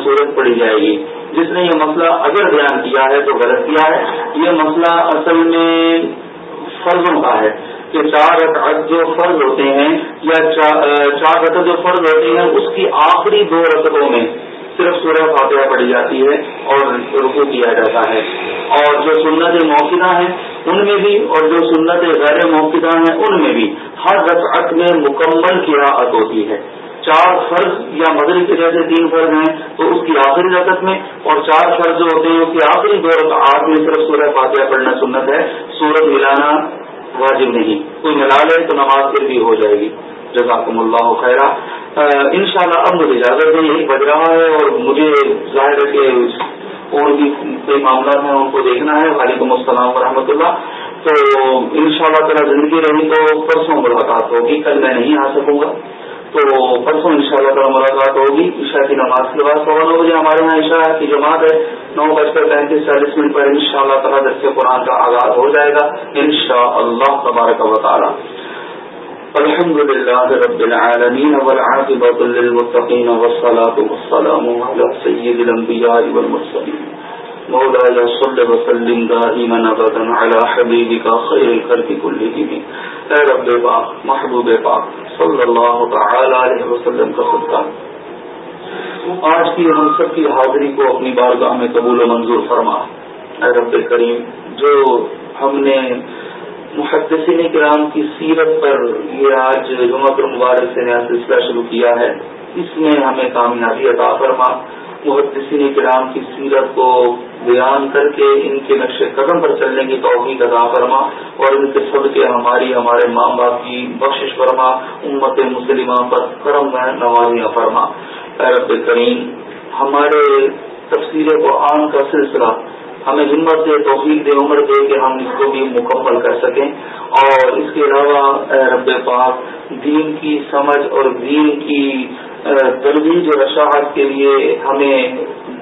Speaker 1: صورت پڑی جائے گی۔ جس نے یہ مسئلہ اگر بیان کیا ہے تو غلط کیا ہے۔ یہ مسئلہ اصل میں فرضوں کا ہے۔ کہ چار رکعت جو فرض ہوتے ہیں یا چار رکعت جو فرض ہوتے ہیں اس کی آخری دو رکعتوں میں صرف سورہ فاتحہ پڑھی جاتی ہے اور رکو کیا جاتا ہے۔ اور جو سنت موقع ہیں ان میں بھی اور جو سنت غیر موقع ہیں ان میں بھی ہر رکعت میں مکمل قراءت ہوتی ہے۔ چار فرض یا مدری کے جیسے تین فرض ہیں تو اس کی آخری رقط میں اور چار فرض جو ہوتے ہیں اس کی آخری دو رکعات میں صرف سورہ فاتحہ پڑھنا سنت ہے۔ سورت ملانا واجب نہیں۔ کوئی ملا لے تو نماز پھر بھی ہو جائے گی۔ جزاکم اللہ خیرہ ان شاء اللہ اب مجھے اجازت ہے یہی بج رہا ہے اور مجھے ظاہر ہے کہ اور بھی کئی معاملات ہیں، ان کو دیکھنا ہے۔ وعلیکم السلام ورحمۃ اللہ۔ تو ان شاء اللہ تعالیٰ زندگی رہی تو پرسوں ملاقات ہوگی۔ کل میں نہیں آ سکوں گا۔ تو پرسوں ان شاء اللہ تعالیٰ ملاقات ہوگی، عشاء کی نماز کے بعد سوا نو بجے ہمارے یہاں عشاء کی جماعت ہے۔ نو بج کر پینتیس چالیس منٹ پر ان شاء اللہ تعالیٰ دس قرآن کا آغاز ہو جائے گا، ان شاء اللہ تبارک و تعالیٰ۔ الحمد لله رب العالمين والعاقبة للمتقين والصلاة والسلام على سيد الأنبياء والمرسلين مولاي صل وسلم دائما ابدا على حبيبك خير الخلق كلهم اے رب پاک، محبوب پاک، صلی اللہ تعالی علیہ وسلم کا صدقہ. آج کی ہم سب کی حاضری کو اپنی بارگاہ میں قبول و منظور فرما. اے رب کریم، جو ہم نے محدثین کرام کی سیرت پر یہ آج جمعہ مبارک سے نیا سلسلہ شروع کیا ہے، اس میں ہمیں کامیابی عطا فرما. محدثین کرام کی سیرت کو بیان کر کے ان کے نقش قدم پر چلنے کی توحید ادا فرما اور ان کے سب کے ہماری، ہمارے ماں باپ کی بخش فرما، امت مسلمہ پر کرم میں نوازیاں فرما۔ رب کریم، ہمارے تفصیل قرآن کا سلسلہ ہمیں ہمت دے، توفیق دے، عمر دے کہ ہم اس کو بھی مکمل کر سکیں۔ اور اس کے علاوہ رب پاک، دین کی سمجھ اور دین کی ترویج اور اشاعت کے لیے ہمیں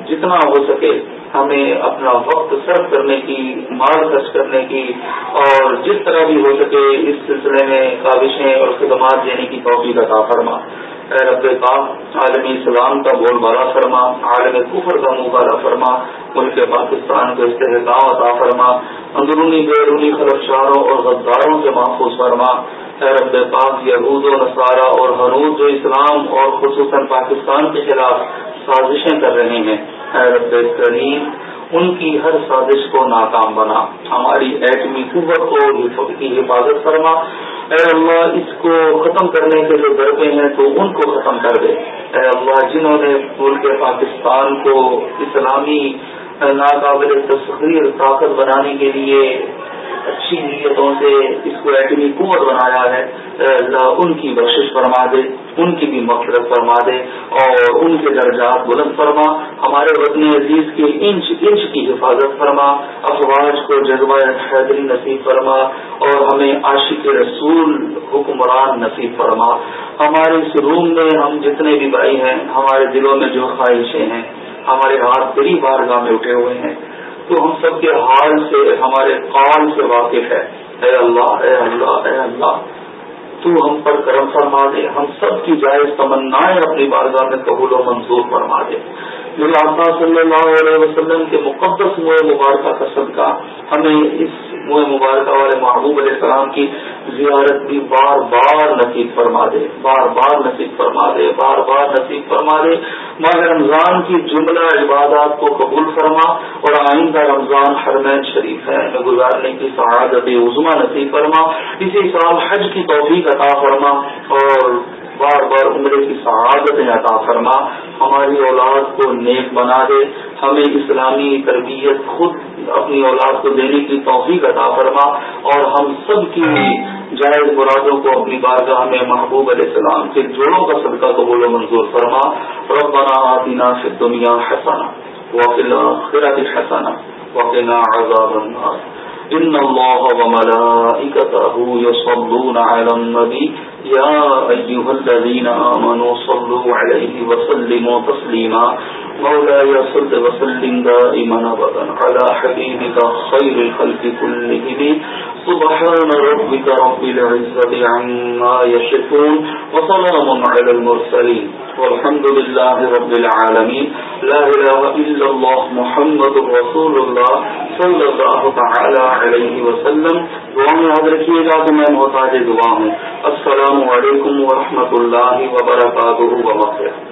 Speaker 1: جتنا ہو سکے ہمیں اپنا وقت صرف کرنے کی، مال خرچ کرنے کی اور جس طرح بھی ہو سکے اس سلسلے میں کاوشیں اور خدمات دینے کی توفیق عطا فرما۔ اے رب پاک، عالمی اسلام کا بول بالا فرما، عالم کفر کا مبارہ فرما، ملک پاکستان کو استحکام عطا فرما، اندرونی بیرونی خلفشاروں اور غداروں سے محفوظ فرما۔ رب پاک یہود و نصارہ اور حروض جو اسلام اور خصوصاً پاکستان کے خلاف سازشیں کر رہے ہیں۔ اے رب کریم، ان کی ہر سازش کو ناکام بنا۔ ہماری ایٹمی قوت کو کی حفاظت فرما۔ اے اللہ، اس کو ختم کرنے کے جو ضربے ہیں تو ان کو ختم کر دے۔ اے اللہ، جنہوں نے ملک پاکستان کو اسلامی ناقابل تصویر طاقت بنانے کے لیے اچھی نیتوں سے اس کو ایٹمی قوت بنایا ہے اللہ ان کی بخشش فرما دے، ان کی بھی مفرت فرما دے اور ان کے درجات بلند فرما، ہمارے وطن عزیز کے انچ انچ کی حفاظت فرما، افواج کو جذبہ حیدری نصیب فرما اور ہمیں عاشق رسول حکمران نصیب فرما۔ ہمارے اس روم میں ہم جتنے بھی بھائی ہیں، ہمارے دلوں میں جو خواہشیں ہیں، ہمارے ہاتھ بڑی بارگاہ میں اٹھے ہوئے ہیں۔ تو ہم سب کے حال سے، ہمارے قال سے واقف ہے۔ اے اللہ اے اللہ اے اللہ۔ تو ہم پر کرم فرما دے، ہم سب کی جائز تمنائیں اپنی بارگاہ میں قبول و منظور فرما دے۔ میرے آقا صلی اللہ علیہ وسلم کے مقدس موئے مبارکہ کا صدقہ، ہمیں اس موئے مبارکہ والے محبوب علیہ السلام کی زیارت بھی بار بار نصیب فرما دے، بار بار نصیب فرما دے، بار بار نصیب فرما دے۔ ماہ رمضان کی جملہ عبادات کو قبول فرما اور آئندہ رمضان حرمین شریف ہے۔ میں گزارنے کی سعادت عظما نصیب فرما۔ اسی سال حج کی توفیق عطا فرما اور بار بار عمرے کی سعادتیں عطا فرما۔ ہماری اولاد کو نیک بنا دے۔ ہمیں اسلامی تربیت خود اپنی اولاد کو دینے کی توفیق عطا فرما اور ہم سب کی جائز مرادوں کو اپنی بارگاہ میں محبوب علیہ السلام کے جوڑوں کا صدقہ قبول و منظور فرما۔ ربنا آتنا فی الدنیا حسنا وفی الاخرة حسنا وقنا عذاب النار۔ ان الله وملائكته يصلون على النبي يا أيها الذين آمنوا صلوا عليه وسلموا تسليما. مولاي صل وسلم دائما أبدا على حبيبك خير الخلق كلهم. سبحان ربك رب العزة عما يشفون وسلام على المرسلين. والحمد لله رب العالمين. لا إله إلا الله محمد رسول الله صلى الله تعالى عليه وسلم. دعا میں یاد رکھیے گا کہ میں محتاج دعا ہوں. السلام علیکم ورحمۃ اللہ وبرکاتہ وبرکاتہ۔